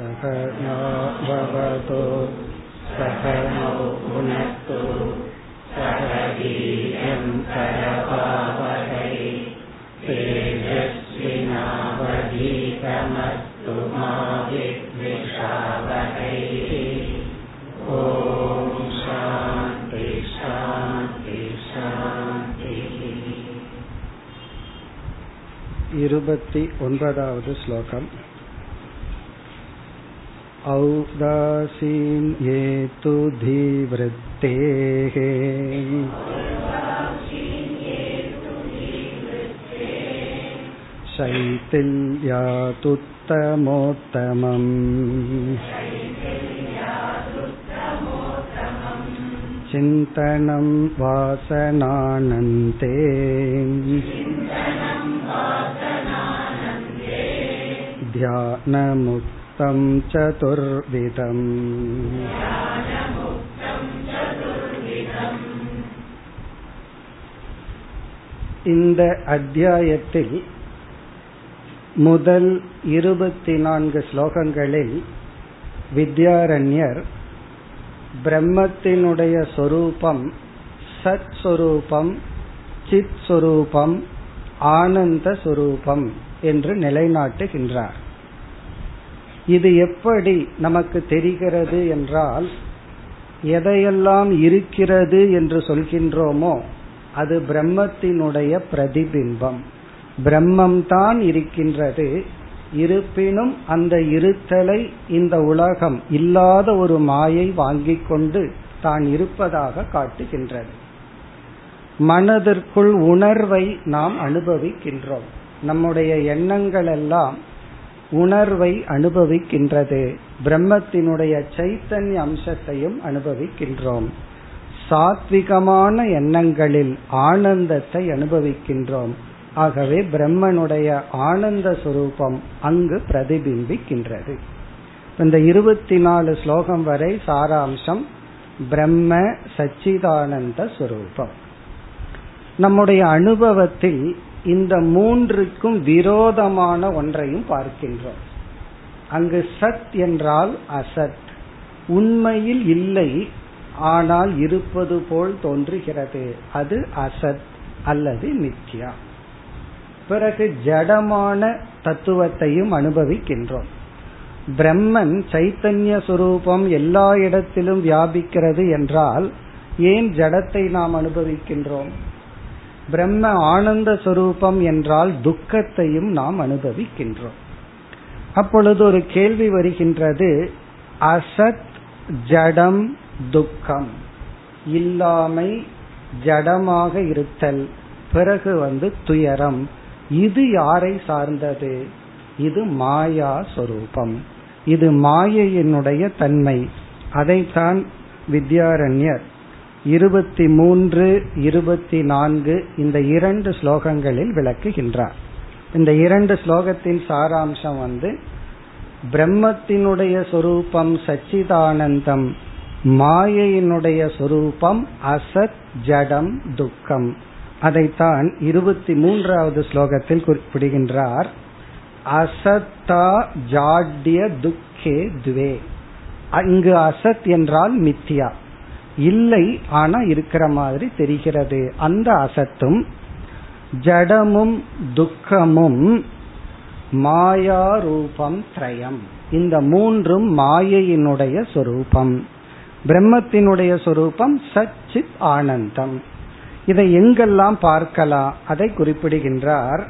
सहना भवतु सहनौ भुनक्तु सह वीर्यं करवावहै तेजस्विनावधीतमस्तु मा विद्विषावहै ॐ शान्ति शान्ति शान्तिः இருபத்தி ஒன்பதாவது ஸ்லோகம் औदासीन्येतु धीवृत्तेः शैथिल्यातुत्तमोत्तमम् चिन्तनं वासनानन्ते ஞானமுக்தம் சதுர்விதம் இந்த அத்தியாயத்தில் முதல் இருபத்தி நான்கு ஸ்லோகங்களில் வித்யாரண்யர் பிரம்மத்தினுடைய சொரூபம் சத் சொரூபம் சித் சொரூபம் ஆனந்த சொரூபம் என்று நிலைநாட்டுகின்றார். இது எப்படி நமக்கு தெரிகிறது என்றால் எதையெல்லாம் இருக்கிறது என்று சொல்கின்றோமோ அது பிரம்மத்தினுடைய பிரதிபிம்பம். பிரம்மம்தான் இருக்கின்றது. இருப்பினும் அந்த இருத்தலை இந்த உலகம் இல்லாத ஒரு மாயை வாங்கிக் கொண்டு தான் இருப்பதாக காட்டுகின்றது. மனதிற்குள் உணர்வை நாம் அனுபவிக்கின்றோம். நம்முடைய எண்ணங்கள் எல்லாம் உணர்வை அனுபவிக்கின்றது. பிரம்மத்தினுடைய சைத்தன்ய அம்சத்தையும் அனுபவிக்கின்றோம். சாத்விகமான எண்ணங்களில் ஆனந்தத்தை அனுபவிக்கின்றோம். ஆகவே பிரம்மனுடைய ஆனந்த சுரூபம் அங்கு பிரதிபிம்பிக்கின்றது. இந்த இருபத்தி நாலு ஸ்லோகம் வரை சாராம்சம் பிரம்ம சச்சிதானந்த சுரூபம். நம்முடைய அனுபவத்தில் இந்த மூன்றுக்கும் விரோதமான ஒன்றையும் பார்க்கின்றோம். அங்கு சத் என்றால் அசத். உண்மையில் இல்லை ஆனால் இருப்பது போல் தோன்றுகிறது. அது அசத் அல்லது மித்யா. பிறகு ஜடமான தத்துவத்தையும் அனுபவிக்கின்றோம். பிரம்மன் சைத்தன்ய சுரூபம் எல்லா இடத்திலும் வியாபிக்கிறது என்றால் ஏன் ஜடத்தை நாம் அனுபவிக்கின்றோம்? பிரம்ம ஆனந்த சுரூபம் என்றால் துக்கத்தையும் நாம் அனுபவிக்கின்றோம். அப்பொழுது ஒரு கேள்வி வருகின்றது அசத் ஜடம் துக்கம். இல்லாமை ஜடமாக இருத்தல் பிறகு வந்து துயரம். இது யாரை சார்ந்தது? இது மாயா சொரூபம். இது மாயையினுடைய தன்மை. அதைத்தான் வித்யாரண்யர் இருபத்தி மூன்று இருபத்தி நான்கு இந்த இரண்டு ஸ்லோகங்களில் விளக்குகின்றார். இந்த இரண்டு ஸ்லோகத்தின் சாராம்சம் வந்து பிரம்மத்தினுடைய சொரூபம் சச்சிதானந்தம் மாயையினுடைய சொரூபம் அசத் ஜடம் துக்கம். அதைத்தான் இருபத்தி மூன்றாவது ஸ்லோகத்தில் குறிப்பிடுகின்றார். அசத்தா ஜாட்ய துக்கே துவே. அங்கு அசத் என்றால் மித்தியா. இல்லை ஆனா இருக்கிற மாதிரி தெரிகிறது. அந்த அசத்தும் ஜடமும் துக்கமும் மாயா ரூபம் திரயம். இந்த மூன்றும் மாயையினுடைய சொரூபம். பிரம்மத்தினுடைய சொரூபம் சச்சித் ஆனந்தம். இதை எங்கெல்லாம் பார்க்கலாம்? அதை குறிப்பிடுகின்றார்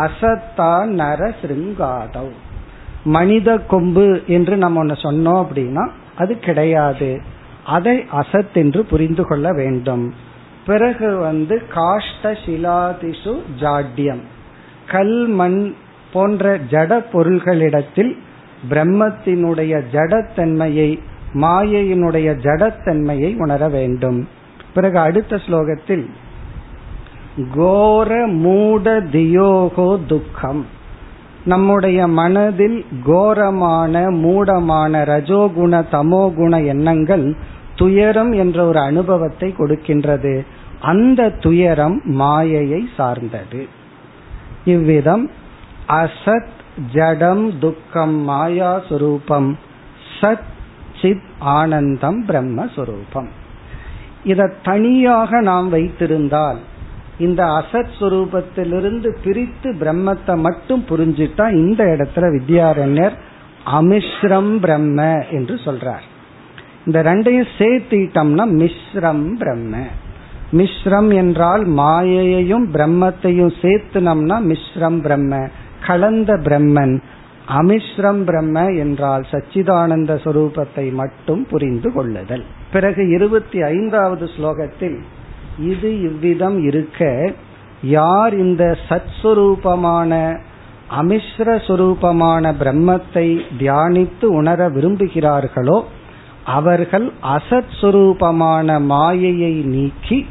அசத்தா நர சிருங்காதவ். மனித கொம்பு என்று நம்ம ஒன்று சொன்னோம் அப்படின்னா அது கிடையாது. அதை அசத் என்று புரிந்து கொள்ள வேண்டும். பிறகு வந்து காஷ்ட சிலாதிசு ஜாட்யம். கல் மண் போன்ற ஜட பொருள்களிடத்தில் பிரம்மத்தினுடைய ஜடத்தன்மையை மாயையினுடைய ஜடத்தன்மையை உணர வேண்டும். பிறகு அடுத்த ஸ்லோகத்தில் கோர மூட தியோகோ துக்கம். நம்முடைய மனதில் கோரமான மூடமான ரஜோகுண தமோகுண எண்ணங்கள் துயரம் என்ற ஒரு அனுபவத்தை கொடுக்கின்றது. அந்த துயரம் மாயையை சார்ந்தது. இவ்விதம் அசத் ஜடம் துக்கம் மாயா சுரூபம் சத் சித் ஆனந்தம் பிரம்மஸ்வரூபம் இதை தனியாக நாம் வைத்திருந்தால் இந்த அசத் சுரூபத்திலிருந்து பிரித்து பிரம்மத்தை மட்டும் புரிஞ்சுட்டா இந்த இடத்துல வித்யாரண்யர் அமிஸ்ரம் பிரம்ம என்று சொல்றார். இந்த ரெண்டையும் சேர்த்திட்டோம்னா மிஸ்ரம் பிரம்ம. மிஸ்ரம் என்றால் மாயையையும் பிரம்மத்தையும் சேர்த்துனோம்னா மிஸ்ரம் பிரம்ம. கலந்த பிரம்மன் அமிஸ்ரம் பிரம்ம என்றால் சச்சிதானந்த சொரூபத்தை மட்டும் புரிந்து கொள்ளுதல். பிறகு இருபத்தி ஐந்தாவது ஸ்லோகத்தில் இது இவ்விதம் இருக்க யார் இந்த சத்ஸ்வரூபமான அமிஸ்ர சுரூபமான பிரம்மத்தை தியானித்து உணர விரும்புகிறார்களோ அவர்கள் அசத் சுரூபமான மாயையை நீக்கி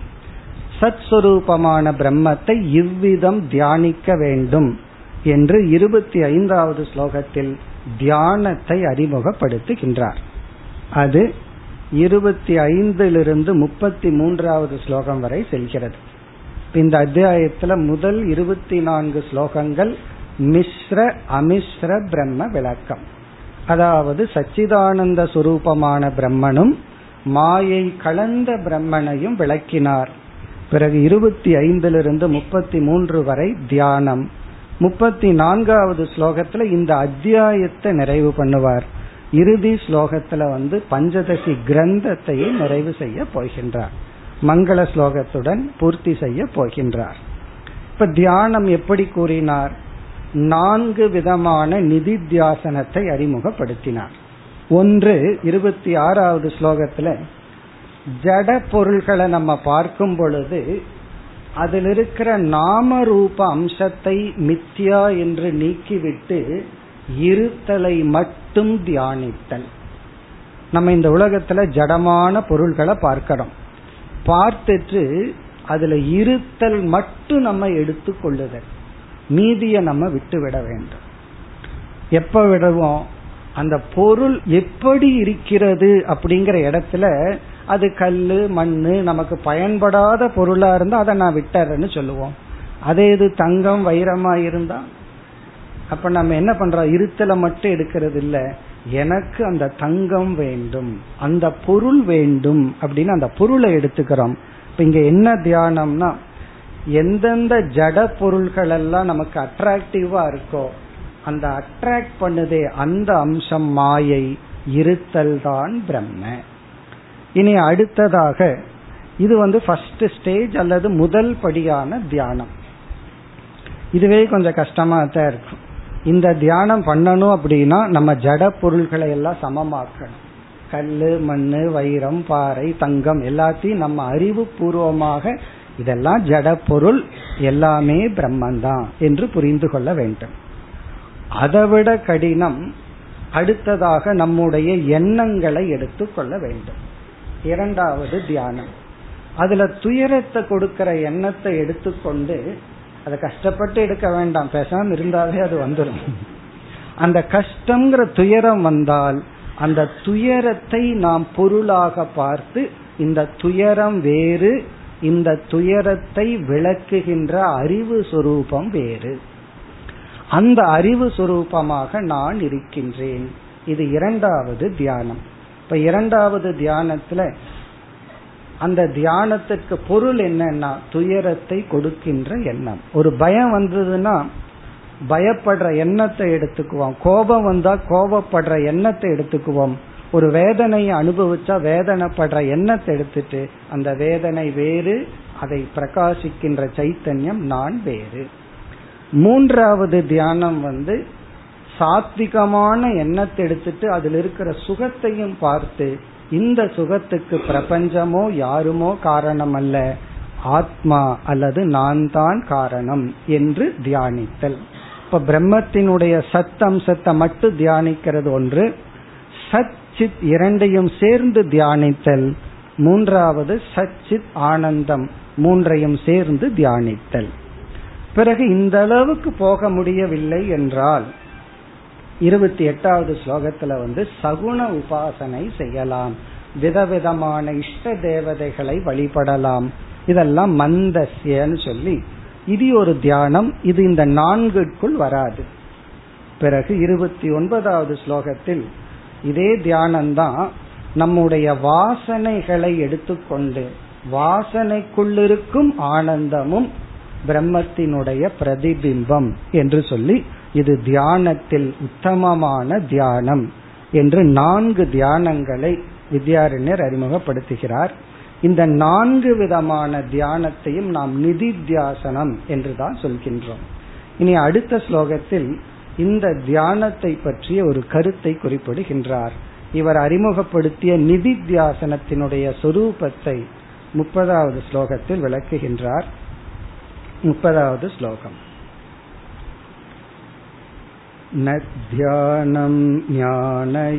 சத் சுரூபமான பிரம்மத்தை இவ்விதம் தியானிக்க வேண்டும் என்று இருபத்தி ஐந்தாவது ஸ்லோகத்தில் தியானத்தை அறிமுகப்படுத்துகின்றார். அது இருபத்தி ஐந்திலிருந்து முப்பத்தி மூன்றாவது ஸ்லோகம் வரை செல்கிறது. இந்த அத்தியாயத்துல முதல் இருபத்தி நான்கு ஸ்லோகங்கள் மிஸ்ர அமிஸ்ர பிரம்ம விளக்கம். அதாவது சச்சிதானந்த சுரூபமான பிரம்மனும் மாயை கலந்த பிரம்மனையும் விளக்கினார். பிறகு இருபத்தி ஐந்திலிருந்து முப்பத்தி மூன்று வரை தியானம். முப்பத்தி நான்காவது ஸ்லோகத்துல இந்த அத்தியாயத்தை நிறைவு பண்ணுவார். இறுதி ஸ்லோகத்துல வந்து பஞ்சதசி கிரந்தத்தையே நிறைவு செய்ய போகின்றார். மங்கள ஸ்லோகத்துடன் பூர்த்தி செய்ய போகின்றார். இப்ப தியானம் எப்படி கூறினார்? நான்கு விதமான நிதித்தியாசனத்தை அறிமுகப்படுத்தினார். ஒன்று இருபத்தி ஆறாவது ஸ்லோகத்துல ஜட பொருள்களை நம்ம பார்க்கும் பொழுது அதில் இருக்கிற நாம ரூப அம்சத்தை மித்யா என்று நீக்கிவிட்டு இருத்தலை மட்டும் தியானித்தல். நம்ம இந்த உலகத்துல ஜடமான பொருள்களை பார்க்கிறோம். பார்த்துட்டு அதுல இருத்தல் மட்டும் நம்ம எடுத்துக்கொள்ளுதல். மீதியை நம்ம விட்டு விட வேண்டும். எப்ப விடுவோம்? அந்த பொருள் எப்படி இருக்கிறது அப்படிங்கிற இடத்துல அது கல்லு மண்ணு நமக்கு பயன்படாத பொருளா இருந்தா அதை நான் விட்டுறேன்னு சொல்லுவோம். அதே இது தங்கம் வைரமா இருந்தா? அப்ப நம்ம என்ன பண்றோம்? இருத்தலை மட்டும் எடுக்கிறது இல்ல. எனக்கு அந்த தங்கம் வேண்டும் அந்த பொருள் வேண்டும் அப்படின்னு அந்த பொருளை எடுத்துக்கிறோம். இப்ப இங்க என்ன தியானம்னா எந்தெந்த ஜட பொருள்கள் எல்லாம் நமக்கு அட்ராக்டிவா இருக்கோ அந்த அட்ராக்ட் பண்ணுதே அந்த அம்சம் மாயை இருத்தல் தான் பிரம்ம. இனி அடுத்ததாக இது வந்து ஃபர்ஸ்ட் ஸ்டேஜ் அல்லது முதல் படியான தியானம். இதுவே கொஞ்சம் கஷ்டமா தான் இருக்கும். இந்த தியானம் பண்ணணும் அப்படின்னா நம்ம ஜட பொருள்களை எல்லாம் சமமாக்கணும். கல் மண் வைரம் பாறை தங்கம் எல்லாத்தையும் நம்ம அறிவு பூர்வமாக இதெல்லாம் ஜட பொருள் எல்லாமே பிரம்மந்தான் என்று புரிந்து கொள்ள வேண்டும். அதைவிட கடினம் அடுத்ததாக நம்முடைய எண்ணங்களை எடுத்துக்கொள்ள வேண்டும். இரண்டாவது தியானம். அதுல துயரத்தை கொடுக்கிற எண்ணத்தை எடுத்துக்கொண்டு அதை கஷ்டப்பட்டு எடுக்க வேண்டாம். பேசாம இருந்தாலே அது வந்துடும் அந்த கஷ்டங்கிற துயரம் வந்தால் அந்த துயரத்தை நாம் பொருளாக பார்த்து இந்த துயரம் வேறு இந்த துயரத்தை விளக்குகின்ற அறிவு சுரூபம் வேறு. அந்த அறிவு சுரூபமாக நான் இருக்கின்றேன். இது இரண்டாவது தியானம். இப்ப இரண்டாவது தியானத்துல அந்த தியானத்துக்கு பொருள் என்னன்னா துயரத்தை கொடுக்கின்ற எண்ணம். ஒரு பயம் வந்ததுன்னா பயப்படுற எண்ணத்தை எடுத்துக்குவோம். கோபம் வந்தா கோபப்படுற எண்ணத்தை எடுத்துக்குவோம். ஒரு வேதனையை அனுபவிச்சா வேதனைப்படுற எண்ணத்தை எடுத்துட்டு அந்த வேதனை வேறு அதை பிரகாசிக்கின்ற சைத்தன்யம் நான் வேறு. மூன்றாவது தியானம் வந்து சாத்விகமான எண்ணத்தை எடுத்துட்டு அதில் இருக்கிற சுகத்தையும் பார்த்து இந்த சுகத்துக்கு பிரபஞ்சமோ யாருமோ காரணம் அல்ல ஆத்மா அல்லது நான் தான் காரணம் என்று தியானித்தல். இப்ப பிரம்மத்தினுடைய சத்தம்சத்தை மட்டும் தியானிக்கிறது ஒன்று. சத் சித் இரண்டையும் சேர்ந்து தியானித்தல். மூன்றாவது சச்சித் ஆனந்தம் மூன்றையும் சேர்ந்து தியானித்தல். பிறகு இந்த அளவுக்கு போக முடியவில்லை என்றால் இருபத்தி எட்டாவது ஸ்லோகத்துல வந்து சகுண உபாசனை செய்யலாம். விதவிதமான இஷ்ட தேவதைகளை வழிபடலாம். இதெல்லாம் மந்தசியன்னு சொல்லி இது ஒரு தியானம் இது இந்த நான்குக்குள் வராது. பிறகு இருபத்தி ஒன்பதாவது ஸ்லோகத்தில் இதே தியானம்தான் நம்முடைய வாசனைகளை எடுத்துக்கொண்டு வாசனைக்குள்ளிருக்கும் ஆனந்தமும் பிரம்மத்தினுடைய பிரதிபிம்பம் என்று சொல்லி இது தியானத்தில் உத்தமமான தியானம் என்று நான்கு தியானங்களை வித்யாரண்யர் அறிமுகப்படுத்துகிறார். இந்த நான்கு விதமான தியானத்தையும் நாம் நிதித்தியாசனம் என்றுதான் சொல்கின்றோம். இனி அடுத்த ஸ்லோகத்தில் இந்த தியானத்தை பற்றிய ஒரு கருத்தை குறிப்பிடுகின்றார் இவர் அறிமுகப்படுத்திய நிதித்தியாசனத்தினுடைய சொரூபத்தை முப்பதாவது ஸ்லோகத்தில் விளக்குகின்றார் முப்பதாவது ஸ்லோகம் न ध्यानं ज्ञानयोगाभ्याम्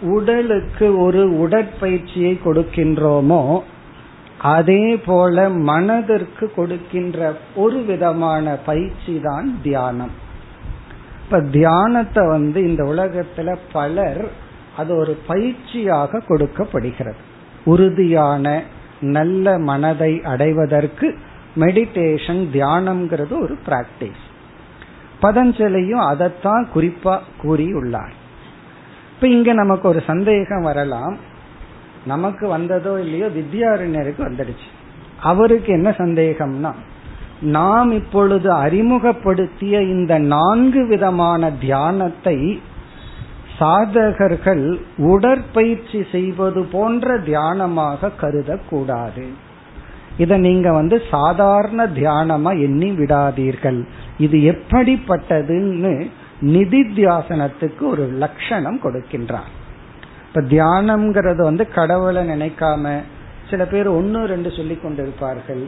உடலுக்கு ஒரு உடற்பயிற்சியை கொடுக்கின்றோமோ அதே போல மனதிற்கு கொடுக்கின்ற ஒரு விதமான பயிற்சி தான் தியானம். இப்ப தியானத்தை வந்து இந்த உலகத்துல பலர் அது ஒரு பயிற்சியாக கொடுக்கப்படுகிறது. உறுதியான நல்ல மனதை அடைவதற்கு மெடிடேஷன் தியானம்ங்கிறது ஒரு பிராக்டிஸ் பதஞ்சலியும் அதைத்தான் குறிப்பா கூறியுள்ளார். இப்ப இங்க நமக்கு ஒரு சந்தேகம் வரலாம். நமக்கு வந்ததோ இல்லையோ வித்யாரண்யருக்கு வந்துடுச்சு. அவருக்கு என்ன சந்தேகம்னா நாம் இப்பொழுது அறிமுகப்படுத்திய இந்த நான்கு விதமான தியானத்தை சாதகர்கள் உடற்பயிற்சி செய்வது போன்ற தியானமாக கருதக்கூடாது. இதை நீங்க வந்து சாதாரண தியானமா எண்ணி விடாதீர்கள். இது எப்படிப்பட்டதுன்னு நிதித்தியாசனத்துக்கு ஒரு லட்சணம் கொடுக்கின்றார். இப்ப தியானம்ங்கிறது வந்து கடவுளை நினைக்காம சில பேர் ஒன்னு ரெண்டு சொல்லி கொண்டிருப்பார்கள்.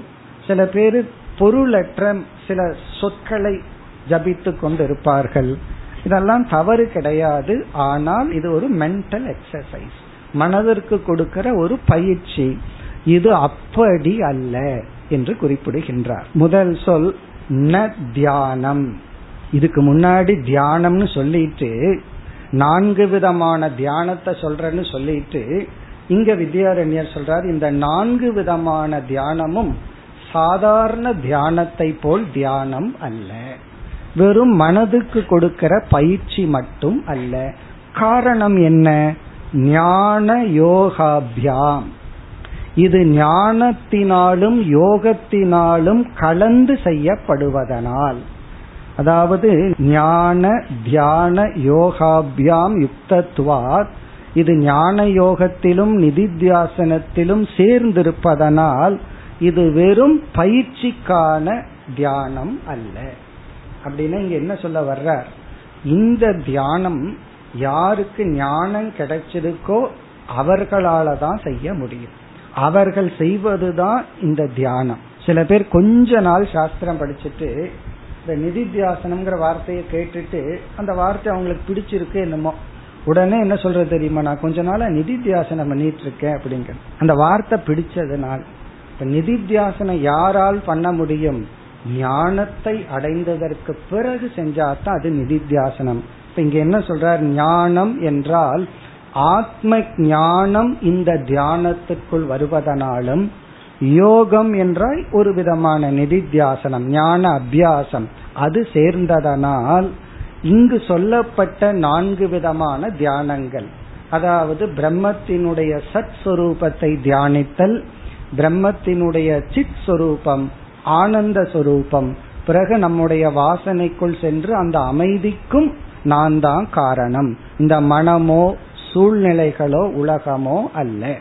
சில பேர் பொருளற்ற சில சொற்களை ஜபித்து கொண்டிருப்பார்கள். இதெல்லாம் தவறு கிடையாது. ஆனால் இது ஒரு மென்டல் எக்ஸசைஸ் மனதிற்கு கொடுக்கிற ஒரு பயிற்சி. இது அப்படி அல்ல என்று குறிப்பிடுகின்றார். முதல் சொல் ந தியானம். இதுக்கு முன்னாடி தியானம்னு சொல்லிட்டு நான்கு விதமான தியானத்தை சொல்றேன்னு சொல்லிட்டு இங்க வித்யாரண்யர் சொல்றார் இந்த நான்கு விதமான தியானமும் சாதாரண தியானத்தை போல் தியானம் அல்ல. வெறும் மனதுக்கு கொடுக்கிற பயிற்சி மட்டும் அல்ல. காரணம் என்ன? ஞான யோகாபியாம். இது ஞானத்தினாலும் யோகத்தினாலும் கலந்து செய்யப்படுவதனால். அதாவது ஞான தியான யோகாபியாம் யுக்தத்வாத். இது ஞான யோகத்திலும் நிதித்தியாசனத்திலும் சேர்ந்திருப்பதனால் இது வெறும் பயிற்சிக்கான தியானம் அல்ல. அப்படின்னா இங்க என்ன சொல்ல வர்றார்? இந்த தியானம் யாருக்கு ஞானம் கிடைச்சிருக்கோ அவர்களால தான் செய்ய முடியும். அவர்கள் செய்வதுதான் இந்த தியானம். சில பேர் கொஞ்ச நாள் சாஸ்திரம் படிச்சுட்டு இந்த நிதித்தியாசனம்ங்கிற வார்த்தையை கேட்டுட்டு அந்த வார்த்தை அவங்களுக்கு பிடிச்சிருக்கு என்னமோ. உடனே என்ன சொல்றது தெரியுமா? நான் கொஞ்ச நாளா நிதித்தியாசனம் பண்ணிட்டு இருக்கேன் அப்படிங்கிற அந்த வார்த்தை பிடிச்சதுனால் இப்ப நிதித்தியாசனம் யாரால் பண்ண முடியும்? ஞானத்தை அடைந்ததற்கு பிறகு செஞ்சாதான் அது நிதித்தியாசனம். இப்ப இங்க என்ன சொல்றார்? ஞானம் என்றால் ஆத்ம ஞானம் இந்த தியானத்துக்குள் வருவதனாலும் யோகம் என்றால் ஒரு விதமான நிதித்தியாசனம் ஞான அபியாசம். அது சேர்ந்ததனால் இங்கு சொல்லப்பட்ட நான்கு விதமான தியானங்கள். அதாவது பிரம்மத்தினுடைய சத் சுரூபத்தை தியானித்தல் பிரம்மத்தினுடைய சித் சுரூபம் ஆனந்த சுரூபம். பிறகு நம்முடைய வாசனைக்குள் சென்று அந்த அமைதிக்கும் நான் தான் காரணம். இந்த மனமோ சூழ்நிலைகளோ உலகமோ அல்ல.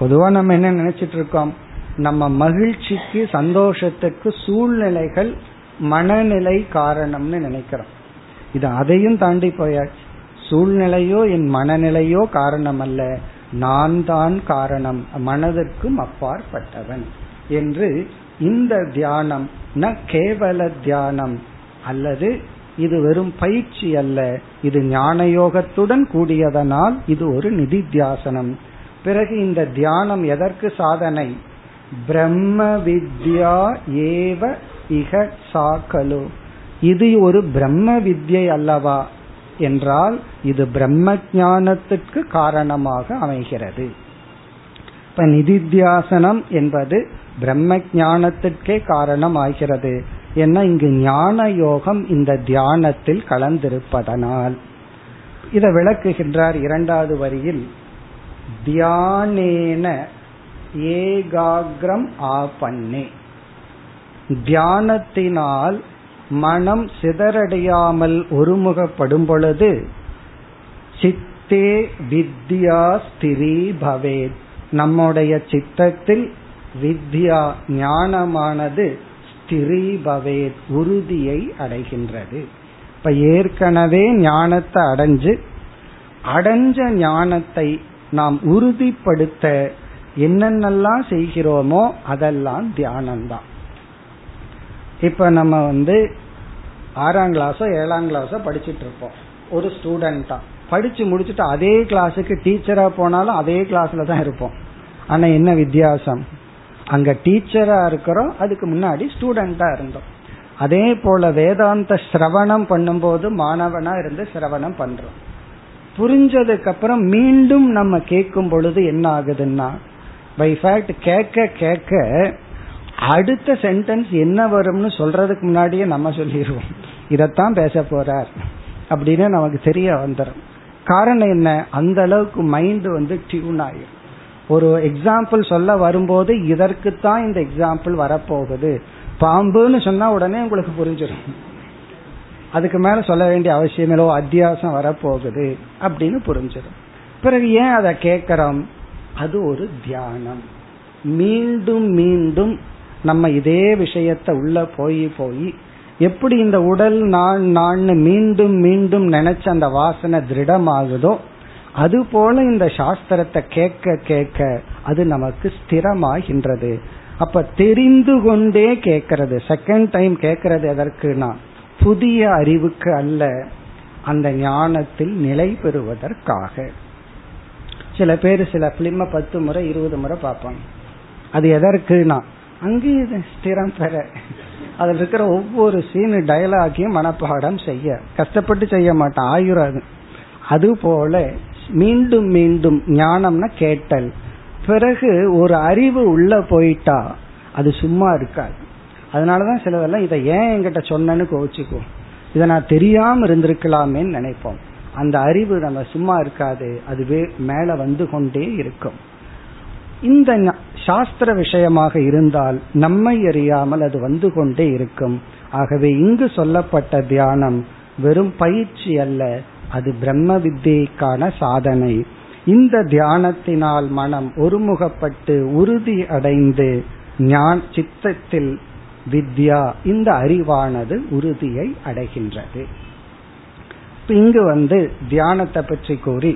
பொதுவா நம்ம என்ன நினைச்சிட்டு இருக்கோம்? நம்ம மகிழ்ச்சிக்கு சந்தோஷத்துக்கு சூழ்நிலைகள் மனநிலை காரணம்னு நினைக்கிறோம். இது அதையும் தாண்டி போயாச்சு. சூழ்நிலையோ என் மனநிலையோ காரணம் அல்ல நான் தான் காரணம். மனதிற்கும் அப்பாற்பட்டவன் என்று இந்த தியானம் ந கேவல தியானம் அல்லது இது வெறும் பயிற்சி அல்ல. இது ஞான யோகத்துடன் கூடியதனால் இது ஒரு நிதித்தியாசனம். பிறகு இந்த தியானம் எதற்கு சாதனை? பிரம்ம வித்யா ஏவ இக சாக்கலு. இது ஒரு பிரம்ம வித்யை அல்லவா? என்றால் இது பிரம்ம ஞானத்திற்கு காரணமாக அமைகிறது. இப்ப நிதித்தியாசனம் என்பது பிரம்ம ஞானத்திற்கே காரணம் ஆகிறது ஏன்னா இங்கு ஞான யோகம் இந்த தியானத்தில் கலந்திருப்பதனால். இதை விளக்குகின்றார் இரண்டாவது வரியில் தியானேன ஏகாகிரம் ஆபண்ணே தியானத்தினால் மனம் சிதறடையாமல் ஒருமுகப்படும் பொழுது சித்தே வித்யா ஸ்திரி பவேத். நம்முடைய சித்தத்தில் வித்யா ஞானமானது ஸ்திரி பவேத் உறுதியை அடைகின்றது. இப்ப ஏற்கனவே ஞானத்தை அடைஞ்சு அடைஞ்ச ஞானத்தை நாம் உறுதிப்படுத்த என்னென்னலாம் செய்கிறோமோ அதெல்லாம் தியானம்தான். இப்ப நம்ம வந்து ஆறாம் கிளாஸோ ஏழாம் கிளாஸோ படிச்சுட்டு இருப்போம். ஒரு ஸ்டூடெண்டா படிச்சு முடிச்சுட்டு அதே கிளாஸுக்கு டீச்சரா போனாலும் அதே கிளாஸ்ல தான் இருப்போம். ஆனா என்ன வித்தியாசம்? அங்க டீச்சரா இருக்கிறோம் அதுக்கு முன்னாடி ஸ்டூடெண்டா இருந்தோம். அதே போல வேதாந்த சிரவணம் பண்ணும்போது மாணவனா இருந்து சிரவணம் பண்றோம். புரிஞ்சதுக்கு அப்புறம் மீண்டும் நம்ம கேட்கும் பொழுது என்ன ஆகுதுன்னா பை ஃபேக்ட் கேட்க கேட்க அடுத்த சென்டென்ஸ் என்ன வரும்னு சொல்றதுக்கு முன்னாடியே நம்ம சொல்லிடுவோம். இதைத்தான் பேச போறார். அப்படின்னு நமக்கு தெரிய வந்துடும் காரணம் என்ன? அந்த அளவுக்கு மைண்ட் வந்து டியூன் ஆயிடும் ஒரு எக்ஸாம்பிள் சொல்ல வரும்போது இதற்குத்தான் இந்த எக்ஸாம்பிள் வரப்போகுது. பாம்புன்னு சொன்னா உடனே உங்களுக்கு புரிஞ்சிடும் அதுக்கு மேல சொல்ல வேண்டிய அவசியம் இல்லை அத்தியாசம் வரப்போகுது அப்படின்னு புரிஞ்சிடும் பிறகு ஏன் அதை கேட்கறோம்? அது ஒரு தியானம். மீண்டும் மீண்டும் நம்ம இதே விஷயத்த உள்ள போய் போய் எப்படி இந்த உடல் நான் நான் மீண்டும் மீண்டும் நினைச்ச அந்த வாசனை திருடமாகுதோ அது போல இந்த சாஸ்திரத்தை கேட்க கேட்க அது நமக்கு ஸ்திரமாகின்றது. அப்ப தெரிந்து கொண்டே கேட்கறது. செகண்ட் டைம் கேட்கறது எதற்குனா புதிய அறிவுக்கு அல்ல அந்த ஞானத்தில் நிலை பெறுவதற்காக. சில பேர் சில பிலிம பத்து முறை இருபது முறை பார்ப்பாங்க. அது எதற்குனா அங்கேயும் ஸ்திரம் பெற. அதில் இருக்கிற ஒவ்வொரு சீனு டயலாகையும் மனப்பாடம் செய்ய. கஷ்டப்பட்டு செய்ய மாட்டான் ஆயுராது. அது போல மீண்டும் மீண்டும் ஞானம்னா கேட்டல். பிறகு ஒரு அறிவு உள்ள போயிட்டா அது சும்மா இருக்காது. அதனாலதான் சிலதெல்லாம் இதை ஏன் என்கிட்ட சொன்னேன்னு கோவிச்சுக்கோ இதை நான் தெரியாம இருந்திருக்கலாமேன்னு நினைப்போம். அந்த அறிவு நம்ம சும்மா இருக்காது. அதுவே மேல வந்து கொண்டே இருக்கும். இந்த சாஸ்திர விஷயமாக இருந்தால் நம்மை அறியாமல் அது வந்து கொண்டே இருக்கும். ஆகவே இங்கு சொல்லப்பட்ட தியானம் வெறும் பயிற்சி அல்ல அது பிரம்ம வித்தியைக்கான சாதனை. இந்த தியானத்தினால் மனம் ஒருமுகப்பட்டு உறுதி அடைந்து ஞான் சித்தத்தில் வித்யா இந்த அறிவானது உறுதியை அடைகின்றது. இங்கு வந்து தியானத்தை பற்றி கூறி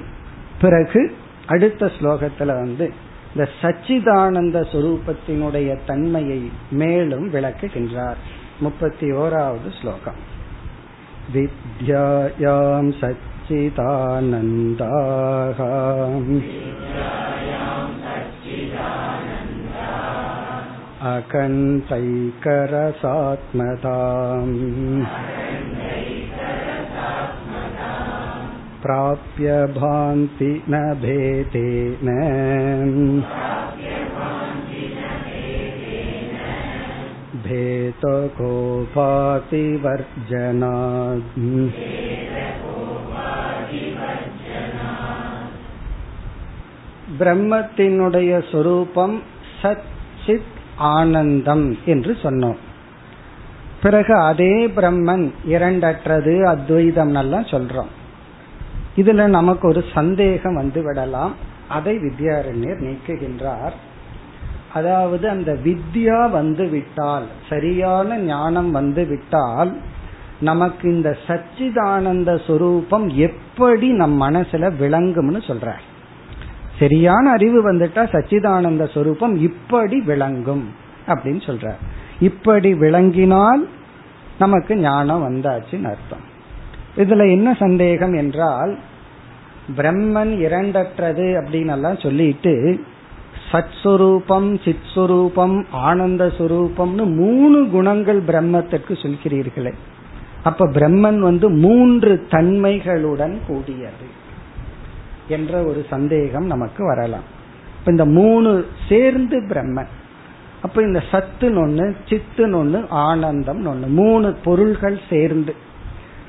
பிறகு அடுத்த ஸ்லோகத்துல வந்து இந்த சச்சிதானந்த சுரூபத்தினுடைய தன்மையை மேலும் விளக்குகின்றார் முப்பத்தி ஓராவது ஸ்லோகம் विद्यायां सच्चिदानन्दाः अकण्ठैकरसात्मताम् प्राप्य भान्ति न भेदेन भेदकोपातिवर्जनात् பிரம்மத்தினுடைய சொரூபம் சத் சித் ஆனந்தம் என்று சொன்னோம் பிறகு அதே பிரம்மன் இரண்டற்றது அத்வைதம் எல்லாம் சொல்றோம் இதுல நமக்கு ஒரு சந்தேகம் வந்து விடலாம். அதை வித்யாரண்யர் நீக்குகின்றார். அதாவது அந்த வித்யா வந்து விட்டால் சரியான ஞானம் வந்து விட்டால் நமக்கு இந்த சச்சிதானந்த சொரூபம் எப்படி நம் மனசுல விளங்கும்னு சொல்ற சரியான அறிவு வந்துட்டா சச்சிதானந்த சொரூபம் இப்படி விளங்கும் அப்படின்னு சொல்றார். இப்படி விளங்கினால் நமக்கு ஞானம் வந்தாச்சுன்னு அர்த்தம். இதுல என்ன சந்தேகம் என்றால் பிரம்மன் இரண்டற்றது அப்படின்னு எல்லாம் சொல்லிட்டு சத்ஸ்வரூபம் சித்ஸ்வரூபம் ஆனந்த சுரூபம்னு மூணு குணங்கள் பிரம்மத்திற்கு சொல்கிறீர்களே. அப்ப பிரம்மன் வந்து மூன்று தன்மைகளுடன் கூடியது என்ற ஒரு சந்தேகம் நமக்கு வரலாம். இப்ப இந்த மூணு சேர்ந்து பிரம்மன். அப்ப இந்த சத்துன்னு ஒண்ணு சித்துன்னு ஒண்ணு ஆனந்தம் ஒண்ணு. மூணு பொருள்கள் சேர்ந்து.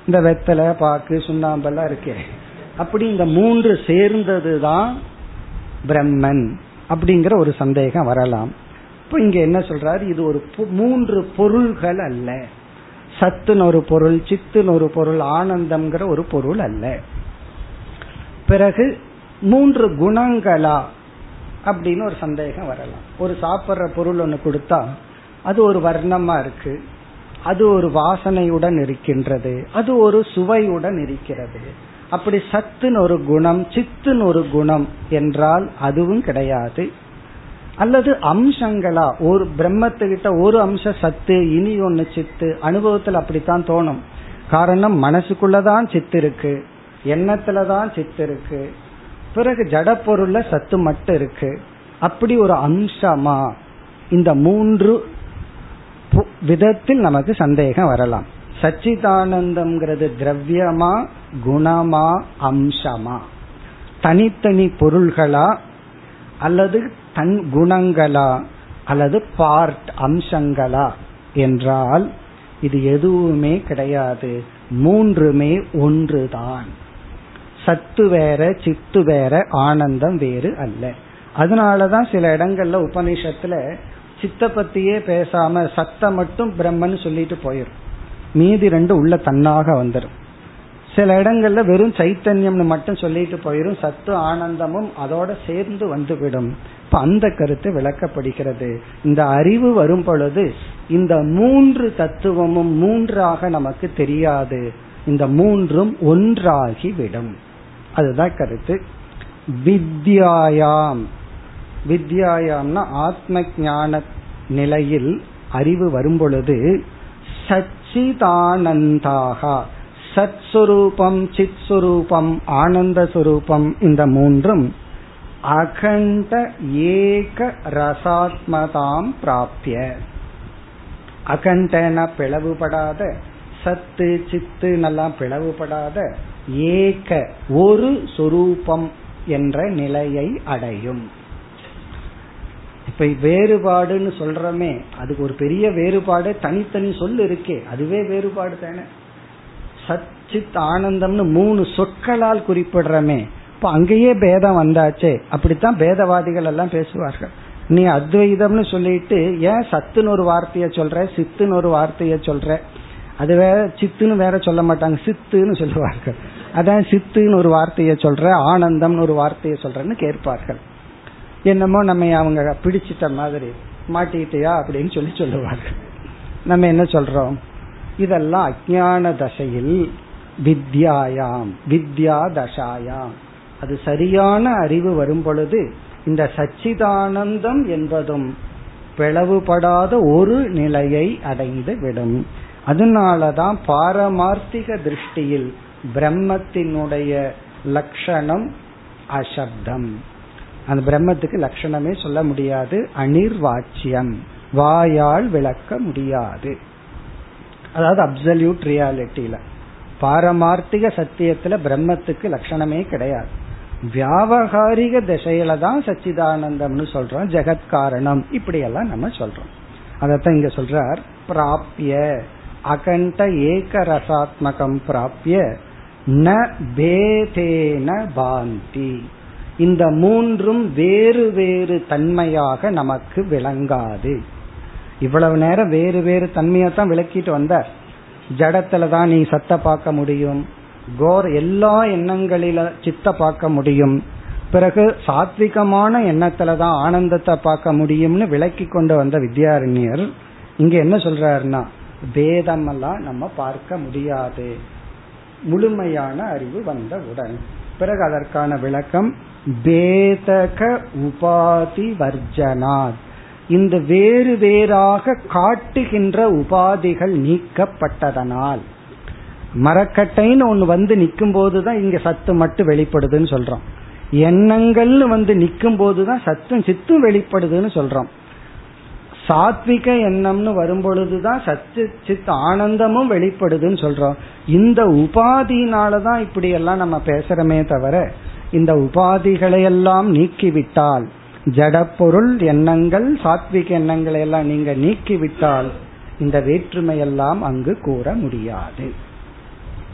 இந்த வெத்தலை பாக்கு சுண்ணாம்பெல்லாம் இருக்கே. அப்படி இந்த மூன்று சேர்ந்தது தான் பிரம்மன் அப்படிங்கிற ஒரு சந்தேகம் வரலாம். இப்போ இங்க என்ன சொல்றாரு? இது ஒரு மூன்று பொருள்கள் அல்ல. சத்துன்னு ஒரு பொருள் சித்துன்னு ஒரு பொருள் ஆனந்தம்ங்கிற ஒரு பொருள் அல்ல. பிறகு மூன்று குணங்களா அப்படின்னு ஒரு சந்தேகம் வரலாம். ஒரு சாப்பிட்ற பொருள் ஒன்று கொடுத்தா அது ஒரு வர்ணமா இருக்கு. அது ஒரு வாசனையுடன் இருக்கின்றது. அது ஒரு சுவையுடன் இருக்கிறது. அப்படி சத்துன்னு ஒரு குணம் சித்துன்னு ஒரு குணம் என்றால் அதுவும் கிடையாது. அல்லது அம்சங்களா ஒரு பிரம்மத்துக்கிட்ட ஒரு அம்ச சத்து இனி ஒன்னு சித்து அனுபவத்தில் அப்படித்தான் தோணும். காரணம் மனசுக்குள்ளதான் சித்து இருக்கு எண்ணத்துலதான் சித்து இருக்கு. பிறகு ஜட பொருள்ல சத்து மட்டும் இருக்கு. அப்படி ஒரு அம்சமா இந்த மூன்று விதத்தில் நமக்கு சந்தேகம் வரலாம். சச்சிதானந்தம்ங்கிறது திரவியமா குணமா அம்சமா? தனித்தனி பொருள்களா அல்லது தன் குணங்களா அல்லது பார்ட் அம்சங்களா? என்றால் இது எதுவுமே கிடையாது. மூன்றுமே ஒன்றுதான். சத்து வேற சித்து வேற ஆனந்தம் வேறு அல்ல. அதனாலதான் சில இடங்கள்ல உபநிஷத்துல சித்த பத்தியே பேசாம சத்த மட்டும் பிரம்மன் சொல்லிட்டு போயிடும் மீதி ரெண்டு உள்ள தன்னாக வந்துடும் சில இடங்கள்ல வெறும் சைத்தன்யம்னு மட்டும் சொல்லிட்டு போயிடும் சத்து ஆனந்தமும் அதோட சேர்ந்து வந்துவிடும். இப்ப அந்த கருத்து விளக்கப்படுகிறது. இந்த அறிவு வரும் பொழுது இந்த மூன்று தத்துவமும் மூன்றாக நமக்கு தெரியாது. இந்த மூன்றும் ஒன்றாகி விடும் அதுதான் கருத்து. வித்யாயாம். வித்யாயாம்னா ஆத்ம ஞான நிலையில் அறிவு வரும் பொழுது சச்சிதானந்தாகா. சத் சுரூபம் சித் சுரூபம் ஆனந்த சுரூபம் இந்த மூன்றும் அகண்ட ஏக ரசாத்மதாம் பிராப்திய. அகண்டன பிளவுபடாத சத்து சித்து நல்லா பிளவுபடாத ஏக ஒரு சுரூபம் என்ற நிலையை அடையும். இப்ப வேறுபாடுன்னு சொல்றமே அதுக்கு ஒரு பெரிய வேறுபாடு தனித்தனி சொல் இருக்கே அதுவே வேறுபாடு தானே. சச்சித் ஆனந்தம்னு மூணு சொற்களால் குறிப்பிடுறமே. இப்ப அங்கேயே பேதம் வந்தாச்சே. அப்படித்தான் பேதவாதிகள் எல்லாம் பேசுவார்கள். நீ அத்வைதம்னு சொல்லிட்டு ஏன் சத்துன்னு ஒரு வார்த்தைய சொல்ற சித்துன்னு ஒரு வார்த்தைய சொல்ற? அது வேற சித்துன்னு வேற சொல்ல மாட்டாங்க சித்துன்னு சொல்லுவார்கள். அதான் சித்துன்னு ஒரு வார்த்தைய சொல்ற ஆனந்தம்னு ஒரு வார்த்தைய சொல்றன்னு கேட்பார்கள். என்னமோ நம்ம அவங்க பிடிச்சிட்ட மாதிரி மாட்டிக்கிட்டியா அப்படின்னு சொல்லி சொல்லுவார்கள். நம்ம என்ன சொல்றோம்? இதெல்லாம் அஜான தசையில் வித்யாயாம் வித்யா தசாயாம் அது சரியான அறிவு வரும் பொழுது இந்த சச்சிதானந்தம் என்பதும் பிளவுபடாத ஒரு நிலையை அடைந்து விடும். அதனாலதான் பாரமார்த்திக திருஷ்டியில் பிரம்மத்தினுடைய லட்சணம் அசப்தம். அந்த பிரம்மத்துக்கு லட்சணமே சொல்ல முடியாது. அனிர்வாச்சியம். வாயால் விளக்க முடியாது. அதாவது அப்சல்யூட் ரியாலிட்டியில பாரமார்த்திக சத்தியத்துல பிரம்மத்துக்கு லட்சணமே கிடையாது. வியாபகாரிக திசையில தான் சச்சிதானந்தம்னு சொல்றோம். ஜெகத் காரணம். இப்படி எல்லாம் நம்ம சொல்றோம். அதத்தான் இங்க சொல்றார். பிராப்பிய அகண்ட ஏக ரசாத்மகம் பிராப்பிய ந பேதேன பாந்தி. இந்த மூன்றும் வேறு வேறு தன்மையாக நமக்கு விளங்காது. இவ்வளவு நேரம் வேறு வேறு தன்மையை தான் விளக்கிட்டு வந்தார். ஜடத்துல தான் நீ சத்த பார்க்க முடியும். கோர் எல்லா எண்ணங்களில சித்த பார்க்க முடியும். பிறகு சாத்விகமான எண்ணத்துல தான் ஆனந்தத்தை பார்க்க முடியும்னு விளக்கி கொண்டு வந்த வித்யாரண்யர் இங்க என்ன சொல்றாருன்னா வேதமெல்லாம் நம்ம பார்க்க முடியாது. முழுமையான அறிவு வந்தவுடன். பிறகு அதற்கான விளக்கம் பேதக உபாதி வர்ஜனாத் இந்த வேறு வேறாக காட்டுகின்ற உபாதிகள் நீக்கப்பட்டதனால். மரக்கட்டைன்னு ஒன்று வந்து நிக்கும் போதுதான் இங்க சத்து மட்டும் வெளிப்படுதுன்னு சொல்றோம். எண்ணங்கள்னு வந்து நிக்கும் போதுதான் சத்தும் சித்தும் வெளிப்படுதுன்னு சொல்றோம். சாத்விக எண்ணம்னு வரும்பொழுதுதான் சத்து சித் ஆனந்தமும் வெளிப்படுதுன்னு சொல்றோம். இந்த உபாதினாலதான் இப்படி எல்லாம் நம்ம பேசுறமே தவிர இந்த உபாதிகளை எல்லாம் நீக்கிவிட்டால் ஜடப்பொருள் எண்ணங்கள் சாத்விக எண்ணங்களை எல்லாம் நீங்க நீக்கிவிட்டால் இந்த வேற்றுமையெல்லாம் அங்கு கூற முடியாது.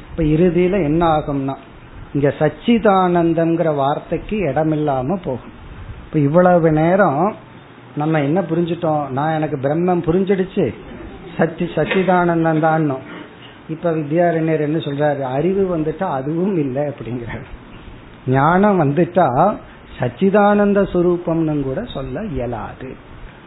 இப்ப இறுதியில என்ன ஆகும்னா இங்க சச்சிதானந்தம்ங்கிற வார்த்தைக்கு இடமில்லாம போகும். இப்ப இவ்வளவு நேரம் நம்ம என்ன புரிஞ்சிட்டோம்? நான் எனக்கு பிரம்மம் புரிஞ்சிடுச்சு. சச்சி சச்சிதானந்தம் தான் இப்ப வித்யாரண்யர் என்ன சொல்றாரு? அறிவு வந்துட்டா அதுவும் இல்லை அப்படிங்கிறார். ஞானம் வந்துட்டா சச்சிதானந்த சுரூபம்னு கூட சொல்ல இயலாது.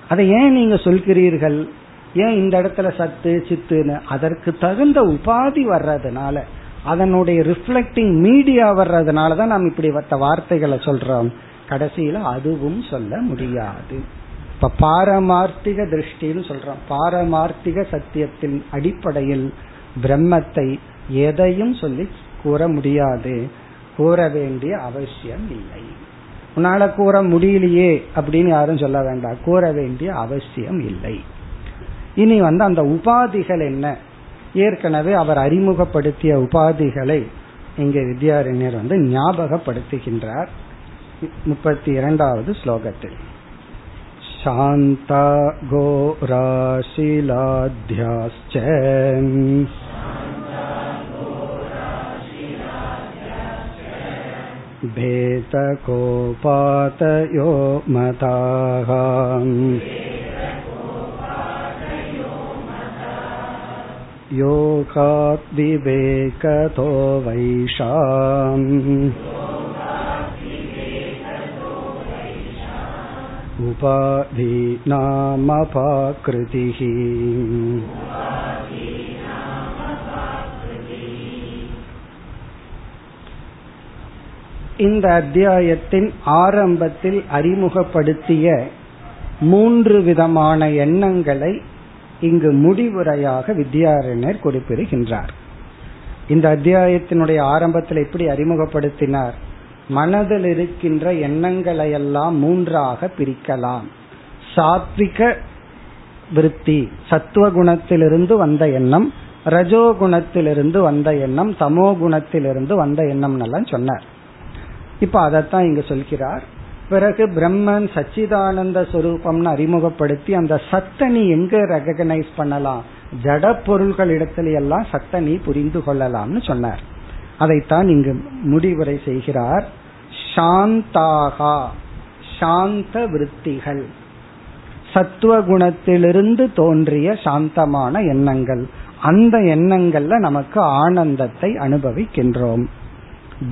அதை ஏன் நீங்க சொல்கிறீர்கள்? ஏன் இந்த இடத்துல சத்து சித்துன்னு? அதற்கு தகுந்த உபாதி வர்றதுனால அதனுடைய ரிஃப்ளெக்டிங் மீடியா வர்றதுனால தான் நாம் இப்படி வார்த்தைகளை சொல்றோம். கடைசியில அதுவும் சொல்ல முடியாது. இப்ப பாரமார்த்திக திருஷ்டின்னு சொல்றோம். பாரமார்த்திக சத்தியத்தின் அடிப்படையில் பிரம்மத்தை எதையும் சொல்லி கூற முடியாது. கூற வேண்டிய அவசியம் இல்லை. உன்னால கூற முடியலையே அப்படின்னு யாரும் சொல்ல வேண்டாம். கூற வேண்டிய அவசியம் இல்லை. இனி வந்து அந்த உபாதிகள் என்ன? ஏற்கனவே அவர் அறிமுகப்படுத்திய உபாதிகளை இங்க வித்யாரண்யர் வந்து ஞாபகப்படுத்துகின்றார். முப்பத்தி இரண்டாவது ஸ்லோகத்தில். சாந்தா கோராசிலாத்யாச்ச भेदकोपातयो मताः योगात् विवेकतो वैशाम् उपाधीनामपाकृतिः இந்த அத்தியாயத்தின் ஆரம்பத்தில் அறிமுகப்படுத்திய மூன்று விதமான எண்ணங்களை இங்கு முடிவுரையாக வித்யாரண்யர் குறிப்பிடுகின்றார். இந்த அத்தியாயத்தினுடைய ஆரம்பத்தில் எப்படி அறிமுகப்படுத்தினார்? மனதில் இருக்கின்ற எண்ணங்களை எல்லாம் மூன்றாக பிரிக்கலாம். சாத்விக விருத்தி சத்துவ குணத்திலிருந்து வந்த எண்ணம் ரஜோ குணத்திலிருந்து வந்த எண்ணம் தமோ குணத்திலிருந்து வந்த எண்ணம் எல்லாம் சொன்னார். இப்ப அதைத்தான் இங்க சொல்கிறார். பிறகு பிரம்மன் சச்சிதானந்த சொரூபம்னு அறிமுகப்படுத்தி அந்த சத்த நீ எங்க ரெகனைஸ் பண்ணலாம்? ஜட பொருள்கள் இடத்துல எல்லாம் சத்த நீ புரிந்து கொள்ளலாம்னு சொன்னார். அதைத்தான் இங்கு முடிவுரை செய்கிறார். சாந்தாகா சாந்த விருத்திகள். சத்துவ குணத்திலிருந்து தோன்றிய சாந்தமான எண்ணங்கள். அந்த எண்ணங்கள்ல நமக்கு ஆனந்தத்தை அனுபவிக்கின்றோம்.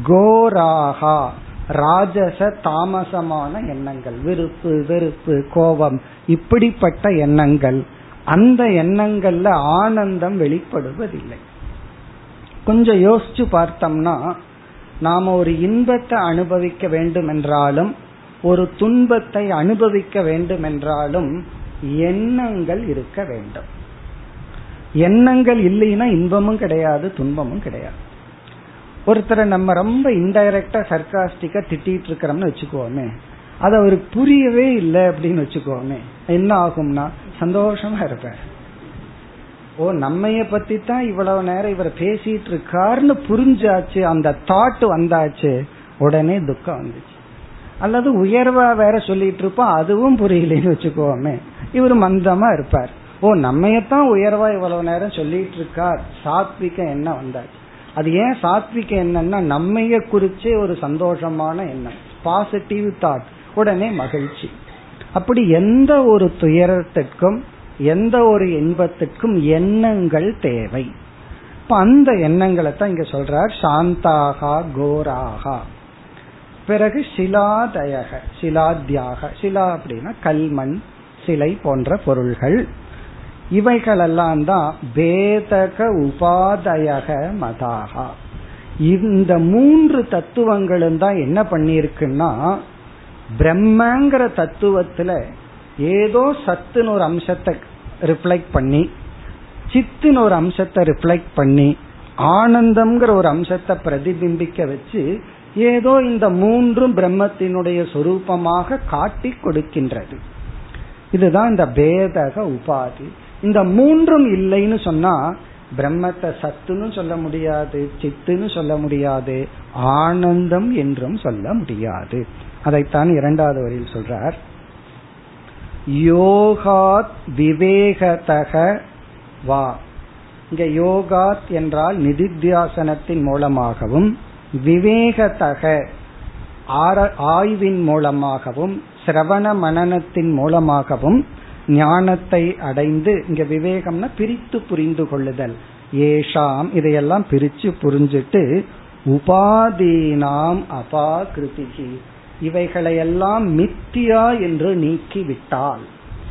கோராகா ராஜச தாமசமான எண்ணங்கள் விருப்பு வெறுப்பு கோபம் இப்படிப்பட்ட எண்ணங்கள் அந்த எண்ணங்கள்ல ஆனந்தம் வெளிப்படுவதில்லை. கொஞ்சம் யோசிச்சு பார்த்தோம்னா நாம ஒரு இன்பத்தை அனுபவிக்க வேண்டும் என்றாலும் ஒரு துன்பத்தை அனுபவிக்க வேண்டும் என்றாலும் எண்ணங்கள் இருக்க வேண்டும். எண்ணங்கள் இல்லைன்னா இன்பமும் கிடையாது துன்பமும் கிடையாது. ஒருத்தரை நம்ம ரொம்ப இன்டைரக்டா சர்க்காஸ்டிக்கா திட்டிட்டு இருக்கிறோம்னு வச்சுக்கோமே அது அவருக்கு புரியவே இல்லை அப்படின்னு வச்சுக்கோமே என்ன ஆகும்னா சந்தோஷமா இருப்பார். ஓ நம்மைய பத்தி தான் இவ்வளவு நேரம் இவர் பேசிட்டு இருக்காருன்னு புரிஞ்சாச்சு அந்த தாட் வந்தாச்சு உடனே துக்கம் வந்துச்சு. அல்லது உயர்வா வேற சொல்லிட்டு இருப்போம் அதுவும் புரியலன்னு வச்சுக்கோமே இவர் மந்தமா இருப்பார். ஓ நம்மையத்தான் உயர்வா இவ்வளவு நேரம் சொல்லிட்டு இருக்கார் சாத்விகம் என்ன வந்தாச்சு? அது ஏன் சாத்விக எண்ணம்னா நம்மைய குறிச்சே ஒரு சந்தோஷமான எண்ணம். பாசிட்டிவ் தாட் உடனே மகிழ்ச்சி. அப்படி எந்த ஒரு துயரத்திற்கும் எந்த ஒரு இன்பத்துக்கும் எண்ணங்கள் தேவை. இப்ப அந்த எண்ணங்களை தான் இங்க சொல்றார். சாந்தாகா கோராகா. பிறகு சிலாதயக சிலாத்தியாக சிலா அப்படின்னா கல்மண் சிலை போன்ற பொருள்கள். இவைகளெல்லாம் தான் பேதக உபாதயக மதாகா. இந்த மூன்று தத்துவங்களும் தான் என்ன பண்ணிருக்குன்னா பிரம்மங்கிற தத்துவத்துல ஏதோ சத்துன்னு ஒரு அம்சத்தை ரிஃப்ளெக்ட் பண்ணி சித்துன்னு ஒரு அம்சத்தை ரிஃப்ளெக்ட் பண்ணி ஆனந்தம்ங்கிற ஒரு அம்சத்தை பிரதிபிம்பிக்க வச்சு ஏதோ இந்த மூன்றும் பிரம்மத்தினுடைய சொரூபமாக காட்டி கொடுக்கின்றது. இதுதான் இந்த பேதக உபாதி. இந்த மூன்றும் இல்லைன்னு சொன்னா பிரம்மத்தை சத்துன்னு சொல்ல முடியாது சித்துன்னு சொல்ல முடியாது ஆனந்தம் என்றும் சொல்ல முடியாது. அதைத்தான் இரண்டாவது வரியில் சொல்றார். யோகாத் விவேகதக வா. இங்க யோகாத் என்றால் நிதித்தியாசனத்தின் மூலமாகவும் விவேகதக ஆய்வின் மூலமாகவும் சிரவண மனநத்தின் மூலமாகவும் ஞானத்தை அடைந்து இங்க விவேகம்னா பிரித்து புரிந்து கொள்ளுதல். ஏஷாம் இதையெல்லாம் பிரிச்சு புரிஞ்சிட்டு உபாதீனாம் அபாகிருதிகி. இவைகளையெல்லாம் மித்தியா என்று நீக்கி விட்டால்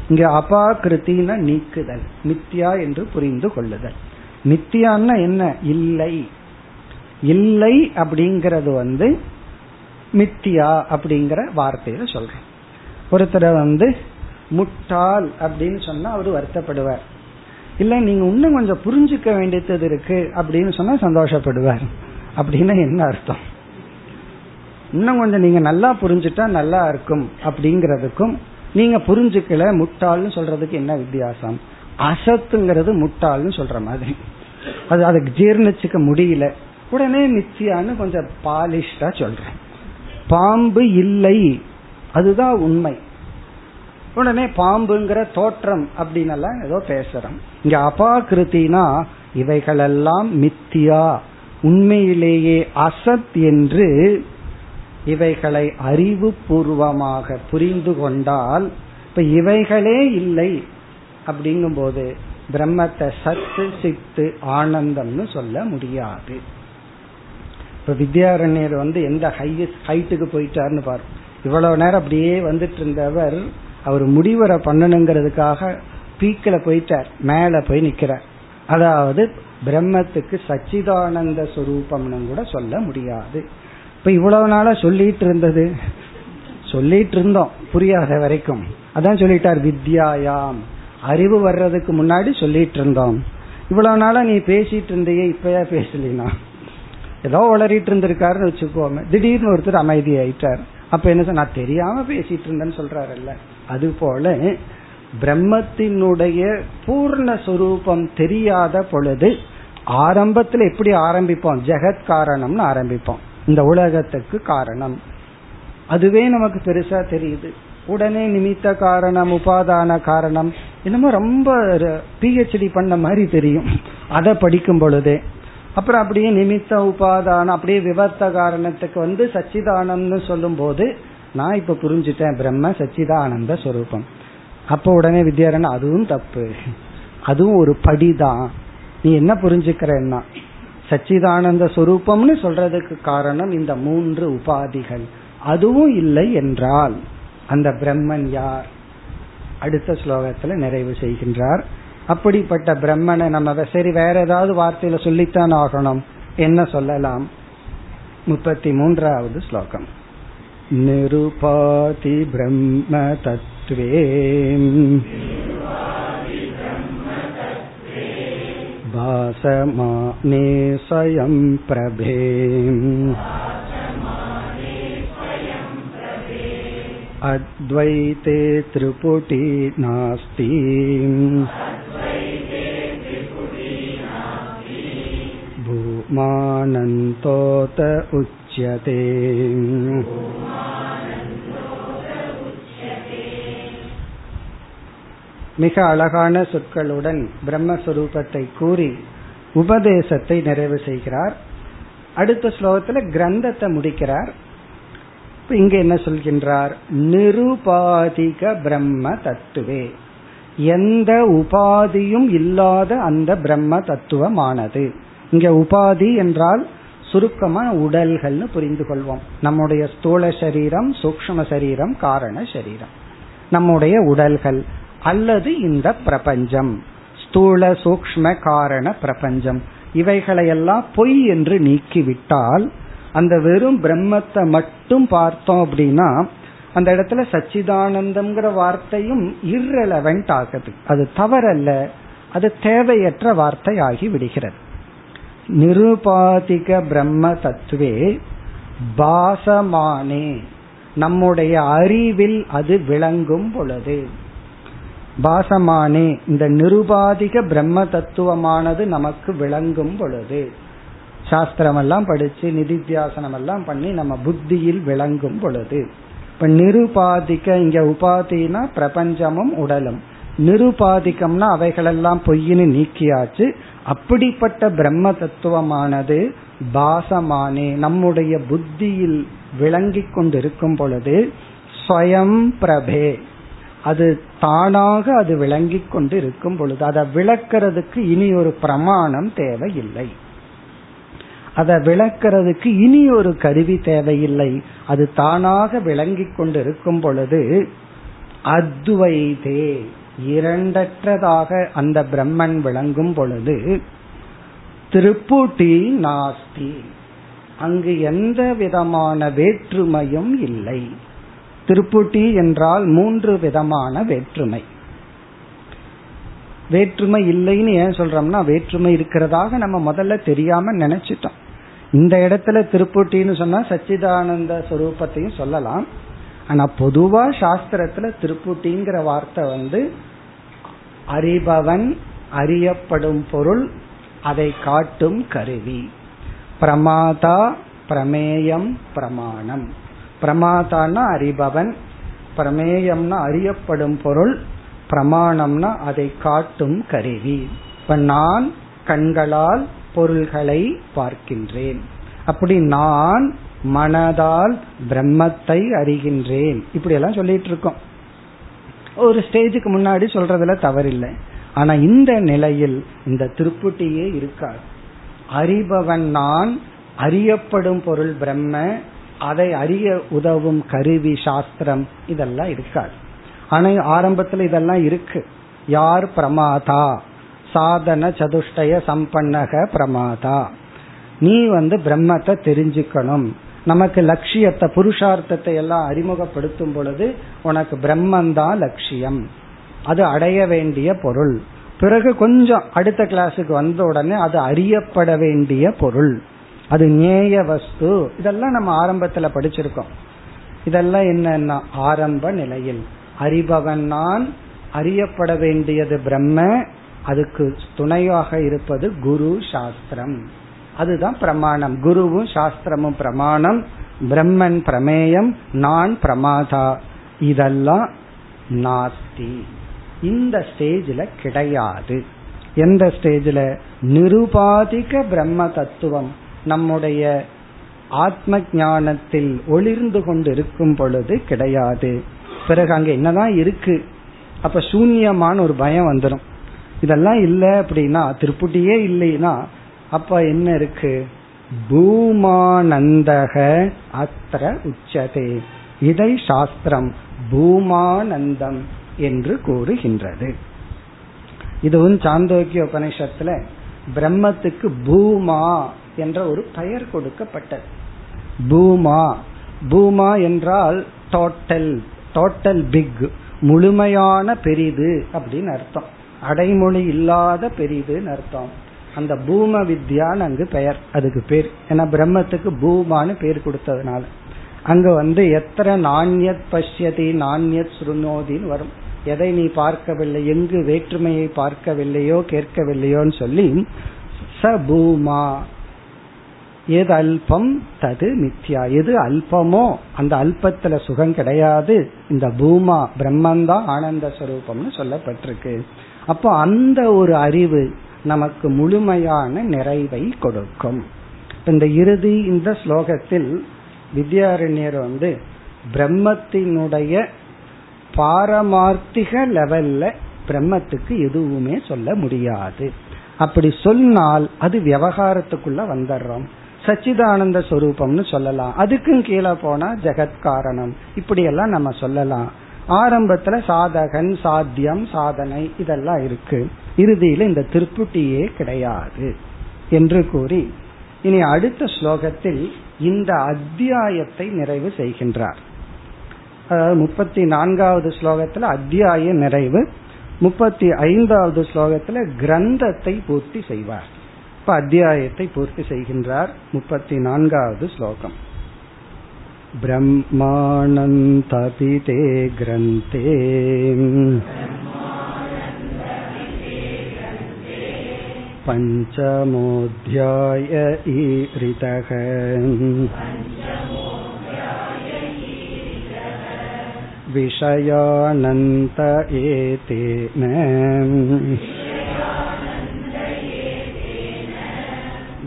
இங்க அபாகிருத்தின நீக்குதல் மித்தியா என்று புரிந்து கொள்ளுதல். மித்தியான்னா என்ன? இல்லை. இல்லை அப்படிங்கிறது வந்து மித்தியா அப்படிங்கிற வார்த்தையில சொல்றேன். ஒருத்தரை வந்து முட்டாள் அப்படின்னு சொன்னா அவர் வருத்தப்படுவார். இல்ல நீங்க இன்னும் கொஞ்சம் புரிஞ்சுக்க வேண்டியது இருக்கு அப்படின்னு சொன்னா சந்தோஷப்படுவார். அப்படின்னா என்ன அர்த்தம்? இன்னும் கொஞ்சம் நீங்க நல்லா புரிஞ்சுட்டா நல்லா இருக்கும் அப்படிங்கறதுக்கும் நீங்க புரிஞ்சுக்கல முட்டாள்னு சொல்றதுக்கு என்ன வித்தியாசம்? அசத்துங்கிறது முட்டாள்னு சொல்ற மாதிரி. அது அதுக்கு ஜீர்ணிச்சுக்க முடியல. உடனே நிச்சயான்னு கொஞ்சம் பாலிஷ்டா சொல்றேன். பாம்பு இல்லை அதுதான் உண்மை. உடனே பாம்புங்கிற தோற்றம் அப்படின்னு எல்லாம் ஏதோ பேசுறோம். இங்க அபாகிருத்தினா இவைகளெல்லாம் மித்தியா உண்மையிலேயே அசத் என்று இவைகளை அறிவு பூர்வமாக புரிந்து கொண்டால் இப்ப இவைகளே இல்லை அப்படிங்கும் போது பிரம்மத்தை சத்து சித்து ஆனந்தம்னு சொல்ல முடியாது. இப்ப வித்யாரண்யர் வந்து எந்த ஹையஸ்ட் ஹைட்டுக்கு போயிட்டாருன்னு பாரு. இவ்வளவு நேரம் அப்படியே வந்துட்டு இருந்தவர் அவர் முடிவரை பண்ணணுங்கிறதுக்காக பீக்கில் போயிட்டார். மேலே போய் நிற்கிறார் அதாவது பிரம்மத்துக்கு சச்சிதானந்த சுரூபம்னு கூட சொல்ல முடியாது. இப்ப இவ்வளவு நாளா சொல்லிட்டு இருந்தது. சொல்லிட்டு இருந்தோம் புரியாத வரைக்கும். அதான் சொல்லிட்டார் வித்யாயாம். அறிவு வர்றதுக்கு முன்னாடி சொல்லிட்டு இருந்தோம். இவ்வளவு நாளா நீ பேசிட்டு இருந்தையே இப்பயா பேசலினா? ஏதோ வளரிட்டு இருந்திருக்காருன்னு வச்சுக்கோமே. திடீர்னு ஒருத்தர் அமைதி ஆயிட்டார் அப்ப என்ன நான் தெரியாம பேசிட்டு இருந்தேன்னு சொல்றாருல்ல. அதுபோல பிரம்மத்தினுடைய பூர்ண சுரூபம் தெரியாத பொழுது ஆரம்பத்துல எப்படி ஆரம்பிப்போம்? ஜெகத் காரணம்னு ஆரம்பிப்போம். இந்த உலகத்துக்கு காரணம். அதுவே நமக்கு பெருசா தெரியுது. உடனே நிமித்த காரணம் உபாதான காரணம் என்னமோ ரொம்ப பிஹெச்டி பண்ண மாதிரி தெரியும். அதை படிக்கும் பொழுதே. அப்புறம் அப்படியே நிமித்த உபாதானம் அப்படியே விவர்த்த காரணத்துக்கு வந்து சச்சிதானம்னு சொல்லும் போது நான் இப்ப புரிஞ்சுட்டேன் பிரம்ம சச்சிதானந்த ஸ்வரூபம் அப்போ உடனே வித்யாரன் அதுவும் தப்பு. அதுவும் ஒரு படிதான். நீ என்ன புரிஞ்சுக்கிறன்னா சச்சிதானந்த சொரூபம்னு சொல்றதுக்கு காரணம் இந்த மூன்று உபாதிகள். அதுவும் இல்லை என்றால் அந்த பிரம்மன் யார்? அடுத்த ஸ்லோகத்துல நிறைவு செய்கின்றார். அப்படிப்பட்ட பிரம்மனை நம்ம சரி வேற ஏதாவது வார்த்தையில சொல்லித்தான் ஆகணும். என்ன சொல்லலாம்? முப்பத்தி மூன்றாவது ஸ்லோகம். निरुपाति ब्रह्मतत्त्वे भासमाने स्वयं प्रभे अद्वैते त्रिपुटी नास्ति भूमानन्तोत उच्च उच्यते மிக அழகான சொற்களுடன் பிரம்மஸ்வரூபத்தை கூறி உபதேசத்தை நிறைவு செய்கிறார் அடுத்த ஸ்லோகத்துல கிரந்தத்தை முடிக்கிறார் இங்க என்ன சொல்கின்றார் நிருபாதிக பிரம்ம தத்துவே எந்த உபாதியும் இல்லாத அந்த பிரம்ம தத்துவமானது இங்க உபாதி என்றால் சுருக்கமா உடல்கள்னு புரிந்து கொள்வோம். நம்முடைய ஸ்தூல சரீரம் சூக்ம சரீரம் காரண சரீரம். நம்முடைய உடல்கள் அல்லது இந்த பிரபஞ்சம். ஸ்தூல சூக்ம காரண பிரபஞ்சம். இவைகளையெல்லாம் பொய் என்று நீக்கிவிட்டால் அந்த வெறும் பிரம்மத்தை மட்டும் பார்த்தோம் அப்படின்னா அந்த இடத்துல சச்சிதானந்தம்ங்கிற வார்த்தையும் இர்ரெலவெண்ட் ஆகுது. அது தவறல்ல. அது தேவையற்ற வார்த்தை ஆகி விடுகிறது. நிருபாதிக பிரம்ம தத்துவே பாசமானே. நம்முடைய அறிவில் அது விளங்கும் பொழுது. பாசமானே இந்த நிருபாதிக பிரம்ம தத்துவமானது நமக்கு விளங்கும் பொழுது. சாஸ்திரம் எல்லாம் படிச்சு நிதித்தியாசனம் எல்லாம் பண்ணி நம்ம புத்தியில் விளங்கும் பொழுது. இப்ப நிருபாதிக்க இங்க உபாதினா பிரபஞ்சமும் உடலும். நிருபாதிக்கம்னா அவைகளெல்லாம் பொய்னு நீக்கியாச்சு. அப்படிப்பட்ட பிரம்ம தத்துவமானது பாசமானே நம்முடைய புத்தியில் விளங்கி கொண்டிருக்கும் பொழுது ஸ்வயம் பிரபே. அது தானாக அது விளங்கி கொண்டு இருக்கும் பொழுது அதை விளக்கிறதுக்கு இனி ஒரு பிரமாணம் தேவையில்லை. அதை விளக்கிறதுக்கு இனி ஒரு கருவி தேவையில்லை. அது தானாக விளங்கி கொண்டு இருக்கும் பொழுது அத்வைதே. இரண்டற்றதாக அந்த பிரம்மன் விளங்கும் பொழுது திருப்புட்டி நாஸ்தி. அங்கு எந்த விதமான வேற்றுமையும் இல்லை. திருப்புட்டி என்றால் மூன்று விதமான வேற்றுமை. வேற்றுமை இல்லைன்னு ஏன் சொல்றோம்னா வேற்றுமை இருக்கிறதாக நம்ம முதல்ல தெரியாம நினைச்சிட்டோம். இந்த இடத்துல திருப்புட்டின்னு சொன்னா சச்சிதானந்த சுரூபத்தையும் சொல்லலாம். ஆனா பொதுவா சாஸ்திரத்துல திருப்புட்டிங்கிற வார்த்தை வந்து அறிபவன் அறியப்படும் பொருள் அதை காட்டும் கருவி. பிரமாதா பிரமேயம் பிரமாணம். பிரமாதான்னா அறிபவன் பிரமேயம்னா அறியப்படும் பொருள் பிரமாணம்னா அதை காட்டும் கருவி. இப்ப நான் கண்களால் பொருள்களை பார்க்கின்றேன். அப்படி நான் மனதால் பிரம்மத்தை அறிகின்றேன். இப்படி எல்லாம் சொல்லிட்டு இருக்கோம். ஒரு ஸ்டேஜுக்கு முன்னாடி சொல்றதுல தவறில்லை. ஆனா இந்த நிலையில் இந்த திருப்புட்டியே இருக்காது. அறிபவன் நான் அறியப்படும் பொருள் பிரம்ம அதை அறிய உதவும் கருவி சாஸ்திரம் இதெல்லாம் இருக்காது. ஆனா ஆரம்பத்துல இதெல்லாம் இருக்கு. யார் பிரமாதா? சாதன சதுஷ்டய சம்பன்னக பிரமாதா. நீ வந்து பிரம்மத்தை தெரிஞ்சுக்கணும். நமக்கு லட்சியத்தை புருஷார்த்தத்தை எல்லாம் அறிமுகப்படுத்தும் பொழுது உனக்கு பிரம்மந்தான் லட்சியம். அது அடைய வேண்டிய பொருள். பிறகு கொஞ்சம் அடுத்த கிளாஸுக்கு வந்த உடனே அது அறியப்பட வேண்டிய பொருள். அது நேய வஸ்து. இதெல்லாம் நம்ம ஆரம்பத்துல படிச்சிருக்கோம். இதெல்லாம் என்னன்னா ஆரம்ப நிலையில். அறிபவன் நான் அறியப்பட வேண்டியது பிரம்ம அதுக்கு துணையாக இருப்பது குரு சாஸ்திரம். அதுதான் பிரமாணம். குருவும் சாஸ்திரமும் பிரமாணம் பிரம்மன் பிரமேயம் நான் பிரமாதா. இதெல்லாம் நாஸ்தி. இந்த ஸ்டேஜில் கிடையாது. எந்த ஸ்டேஜில்? நிருபாதிக பிரம்ம தத்துவம் நம்முடைய ஆத்ம ஞானத்தில் ஒளிர்ந்து கொண்டு இருக்கும் பொழுது கிடையாது. பிறகு அங்க என்னதான் இருக்கு? அப்ப சூன்யமான ஒரு பயம் வந்துடும் இதெல்லாம் இல்லை அப்படின்னா திருப்புட்டியே இல்லைன்னா அப்ப என்ன இருக்கு? பூமானந்தக அத்திர உச்சதே. இதை சாஸ்திரம் பூமானந்தம் என்று கூறுகின்றது. இதுவும் சாந்தோக்கிய உபனிஷத்துல பிரம்மத்துக்கு பூமா என்ற ஒரு பெயர் கொடுக்கப்பட்டது. பூமா. பூமா என்றால் டோட்டல் டோட்டல் பிக் முழுமையான பெரிது அப்படின்னு அர்த்தம். அடைமொழி இல்லாத பெரிதுன்னு அர்த்தம். அந்த பூம வித்யான்னு அங்கு பெயர் அதுக்கு பேர். ஏன்னா பிரம்மத்துக்கு பூமான்னு பேர் கொடுத்ததுனால. அங்க வந்து எத்தனை நாண்யத் பஷ்யதி நாண்யத் சுருணோதின்னு வரும். எதை நீ பார்க்கவில்லை எங்கு வேற்றுமையை பார்க்கவில்லையோ கேட்கவில்லையோன்னு சொல்லி ச பூமா. எது அல்பம் தது மித்யா. எது அல்பமோ அந்த அல்பத்துல சுகம் கிடையாது. இந்த பூமா பிரம்மந்தான் ஆனந்த ஸ்வரூபம்னு சொல்லப்பட்டிருக்கு. அப்போ அந்த ஒரு அறிவு நமக்கு முழுமையான நிறைவை கொடுக்கும். இந்த இறுதி இந்த ஸ்லோகத்தில் வித்யாரண்யர் வந்து பிரம்மத்தினுடைய பாரமார்த்திக லெவல்ல பிரம்மத்துக்கு எதுவுமே சொல்ல முடியாது. அப்படி சொன்னால் அது விவகாரத்துக்குள்ள வந்துடுறோம். சச்சிதானந்த சொரூபம்னு சொல்லலாம். அதுக்கும் கீழே போனா ஜெகத் காரணம். இப்படி எல்லாம் நம்ம சொல்லலாம். ஆரம்பத்துல சாதகன் சாத்தியம் சாதனை இதெல்லாம் இருக்கு. இறுதியில் இந்த திருப்புட்டியே கிடையாது என்று கூறி இனி அடுத்த ஸ்லோகத்தில் இந்த அத்தியாயத்தை நிறைவு செய்கின்றார். அதாவது முப்பத்தி நான்காவது ஸ்லோகத்தில் அத்தியாய நிறைவு முப்பத்தி ஐந்தாவது ஸ்லோகத்தில் கிரந்தத்தை பூர்த்தி செய்வார். இப்ப அத்தியாயத்தை பூர்த்தி செய்கின்றார் முப்பத்தி நான்காவது ஸ்லோகம். பிரம்மானந்தபிதே கிரந்தே. पञ्चमोऽध्याय ईरितः विषयानन्त एतेन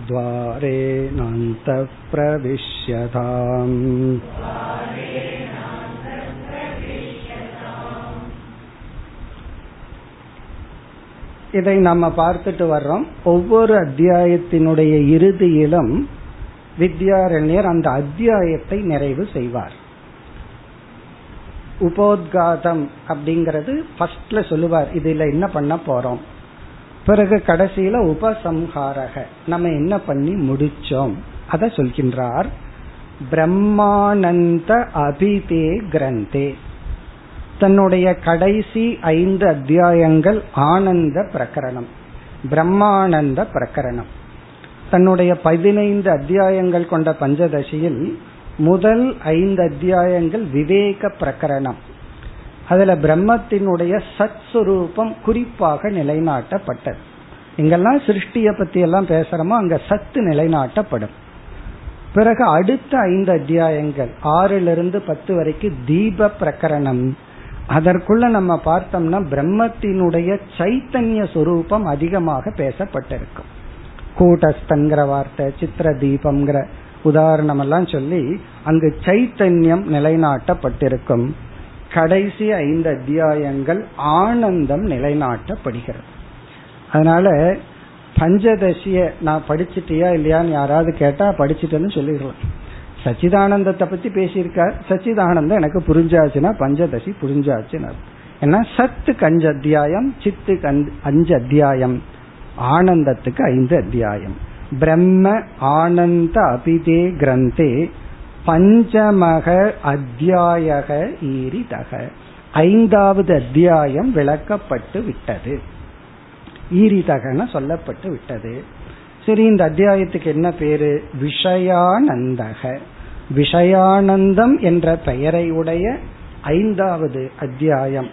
द्वारेणान्तः प्रविश्यताम् இதை நம்ம பார்த்துட்டு வர்றோம். ஒவ்வொரு அத்தியாயத்தினுடைய இறுதியிலும் வித்யாரண்யர் அந்த அத்தியாயத்தை நிறைவு செய்வார். உபோத்காதம் அப்படிங்கறது ஃபர்ஸ்ட்ல சொல்லுவார் இதுல என்ன பண்ண போறோம்? பிறகு கடைசியில உபசம்ஹாரக நம்ம என்ன பண்ணி முடிச்சோம்? அத சொல்கின்றார் பிரம்மானந்த அபிதே கிரந்தே. தன்னுடைய கடைசி ஐந்து அத்தியாயங்கள் ஆனந்த பிரகரணம் பிரம்மானந்த பிரகரணம். தன்னுடைய பதினைந்து அத்தியாயங்கள் கொண்ட பஞ்சதசியில் முதல் ஐந்து அத்தியாயங்கள் விவேக பிரகரணம். அதுல பிரம்மத்தினுடைய சத் சுரூபம் குறிப்பாக நிலைநாட்டப்பட்டது. இங்கெல்லாம் சிருஷ்டிய பத்தி எல்லாம் பேசுறோமோ அங்க சத்து நிலைநாட்டப்படும். பிறகு அடுத்த ஐந்து அத்தியாயங்கள் ஆறிலிருந்து பத்து வரைக்கும் தீப பிரகரணம். அதற்குள்ள நம்ம பார்த்தோம்னா பிரம்மத்தினுடைய சைத்தன்ய சொரூபம் அதிகமாக பேசப்பட்டிருக்கும். கூட்டஸ்தங்கிற வார்த்தை சித்திர தீபம்ங்கிற உதாரணம் எல்லாம் சொல்லி அங்கு சைத்தன்யம் நிலைநாட்டப்பட்டிருக்கும். கடைசி ஐந்து அத்தியாயங்கள் ஆனந்தம் நிலைநாட்டப்படுகிறது. அதனால பஞ்சதசிய நான் படிச்சுட்டியா இல்லையான்னு யாராவது கேட்டா படிச்சுட்டேன்னு சொல்லிடலாம். சச்சிதானந்தத்தை பத்தி பேசியிருக்கார். சச்சிதானந்தம் எனக்கு புரிஞ்சாச்சுன்னா பஞ்சதசி புரிஞ்சாச்சுன்னு ஏன்னா சத்துக்கு அஞ்சு அத்தியாயம் சித்துக்கு அஞ்சு அத்தியாயம் ஆனந்தத்துக்கு ஐந்து அத்தியாயம். பிரம்ம ஆனந்த அபிதே கிரந்தே பஞ்சமக அத்தியாயக ஈரிதக. ஐந்தாவது அத்தியாயம் விளக்கப்பட்டு விட்டது. ஈரிதகன சொல்லப்பட்டு விட்டது. சரி இந்த அத்தியாயத்துக்கு என்ன பேரு? விஷயானந்தக. விஷயானந்தம் என்ற பெயரை உடைய ஐந்தாவது அத்தியாயம்.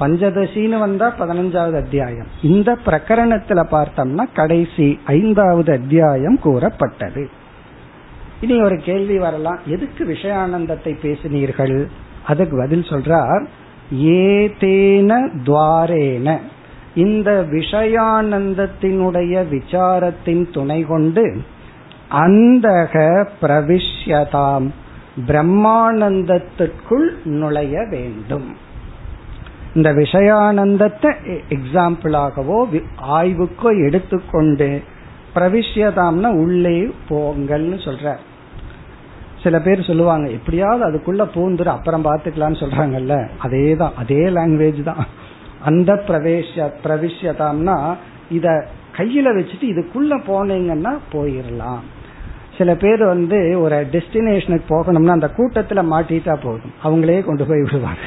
பஞ்சதசின்னு வந்தா பதினஞ்சாவது அத்தியாயம். இந்த பிரகரணத்துல பார்த்தோம்னா கடைசி ஐந்தாவது அத்தியாயம் கூறப்பட்டது. இனி ஒரு கேள்வி வரலாம். எதுக்கு விஷயானந்தத்தை பேசினீர்கள்? அதுக்கு பதில் சொல்றார் ஏதேன துவாரேன. இந்த விஷயானந்தத்தினுடைய விசாரத்தின் துணை கொண்டு அந்தக பிரவிஷ்யதாம் பிரம்மானந்தத்திற்குள் நுழைய வேண்டும். இந்த விஷயானந்தத்தை எக்ஸாம்பிளாகவோ ஆய்வுக்கோ எடுத்துக்கொண்டு பிரவிஷ்யதாம்னா உள்ளே போங்கள்னு சொல்ற சில பேர் சொல்லுவாங்க எப்படியாவது அதுக்குள்ள பூந்துரு அப்புறம் பாத்துக்கலாம்னு சொல்றாங்கல்ல. அதே தான் அதே லாங்குவேஜ் தான். அந்த பிரவேச பிரவிஷ்யதாம்னா இத கையில வச்சுட்டு இதுக்குள்ள போனீங்கன்னா போயிடலாம் சில பேர் வந்து ஒரு டெஸ்டினேஷனுக்கு போகணும்னா அந்த கூட்டத்துல மாட்டிட்டா போதும். அவங்களே கொண்டு போய் விடுவாங்க.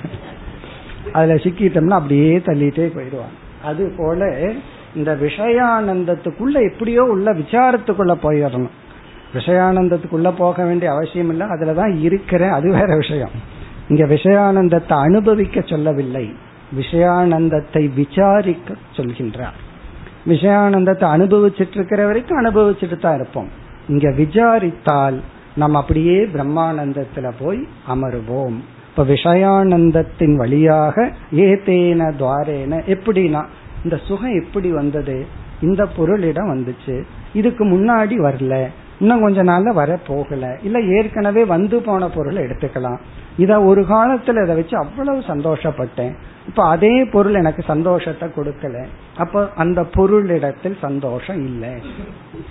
அதுல சிக்கிட்டோம்னா அப்படியே தள்ளிட்டே போயிடுவாங்க. அது போல இந்த விஷயானந்தத்துக்குள்ள எப்படியோ உள்ள விசாரத்துக்குள்ள போயிடணும் விஷயானந்தத்துக்குள்ள போக வேண்டிய அவசியம் இல்லை. அதுலதான் இருக்கிறேன் அது வேற விஷயம். இங்க விஷயானந்தத்தை அனுபவிக்க சொல்லவில்லை. விஷயானந்தத்தை விசாரிக்க சொல்கின்றார். விஷயானந்தத்தை அனுபவிச்சுட்டு இருக்கிற வரைக்கும் அனுபவிச்சுட்டு தான் இருப்போம். இங்க விசாரித்தால் நம்ம அப்படியே பிரம்மானந்தத்துல போய் அமருவோம். இப்ப விஷயானந்தத்தின் வழியாக ஏதேன துவாரேன எப்படின்னா இந்த சுகம் எப்படி வந்தது? இந்த பொருளிடம் வந்துச்சு. இதுக்கு முன்னாடி வரல. இன்னும் கொஞ்ச நாள்ல வர போகல இல்ல ஏற்கனவே வந்து போன பொருளை எடுத்துக்கலாம். இத ஒரு காலத்துல இதை வச்சு அவ்வளவு சந்தோஷப்பட்டேன். இப்ப அதே பொருள் எனக்கு சந்தோஷத்தை கொடுக்கல. அப்ப அந்த பொருளிடத்தில் சந்தோஷம் இல்லை.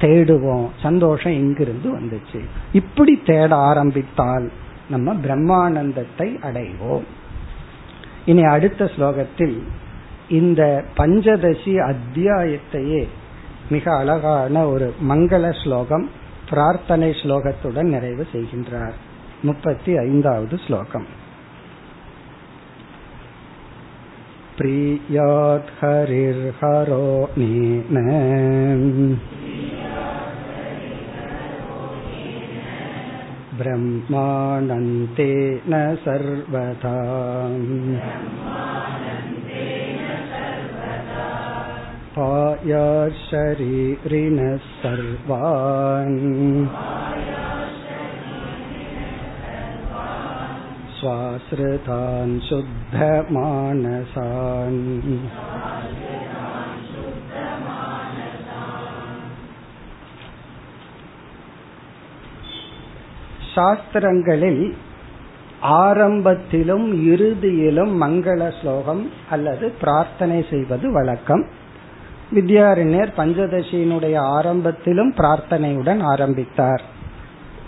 தேடுவோம். சந்தோஷம் எங்கிருந்து வந்துச்சு. இப்படி தேட ஆரம்பித்தால் நம்ம பிரம்மானந்தத்தை அடைவோம். இனி அடுத்த ஸ்லோகத்தில் இந்த பஞ்சதசி அத்தியாயத்தையே மிக அழகான ஒரு மங்கள ஸ்லோகம் பிரார்த்தனை ஸ்லோகத்துடன் நிறைவு செய்கின்றார். முப்பத்தி ஐந்தாவது ஸ்லோகம் प्रीयात् हरिर्हरो नेन ब्रह्मानन्तेन सर्वथा पायाशरीरिणः सर्वान् स्वाश्रितान् शुद्धमानसान् சாஸ்திரங்களில் ஆரம்பத்திலும் இறுதியிலும் மங்கள ஸ்லோகம் அல்லது பிரார்த்தனை செய்வது வழக்கம் வித்யாரண்யர் பஞ்சதசியினுடைய ஆரம்பத்திலும் பிரார்த்தனையுடன் ஆரம்பித்தார்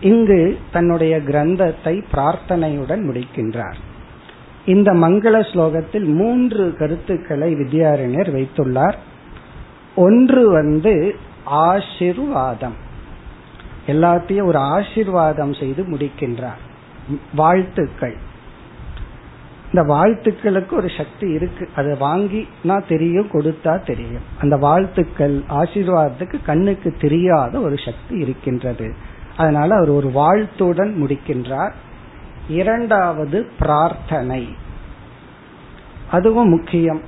இங்கு தன்னுடைய கிரந்தத்தை பிரார்த்தனையுடன் முடிக்கின்றார். இந்த மங்கள ஸ்லோகத்தில் மூன்று கருத்துக்களை வித்யாரண்யர் வைத்துள்ளார். ஒன்று வந்து ஆசிர்வாதம். எல்லாத்தையும் ஒரு ஆசிர்வாதம் செய்து முடிக்கின்றார். வாழ்த்துக்கள். இந்த வாழ்த்துக்களுக்கு ஒரு சக்தி இருக்கு. அதை வாங்கினா தெரியும் கொடுத்தா தெரியும். அந்த வாழ்த்துக்கள் ஆசீர்வாதத்துக்கு கண்ணுக்கு தெரியாத ஒரு சக்தி இருக்கின்றது. அதனால அவர் ஒரு வாழ்த்துடன் முடிக்கின்றார். இரண்டாவது பிரார்த்தனை. அதுவும் முக்கியம்.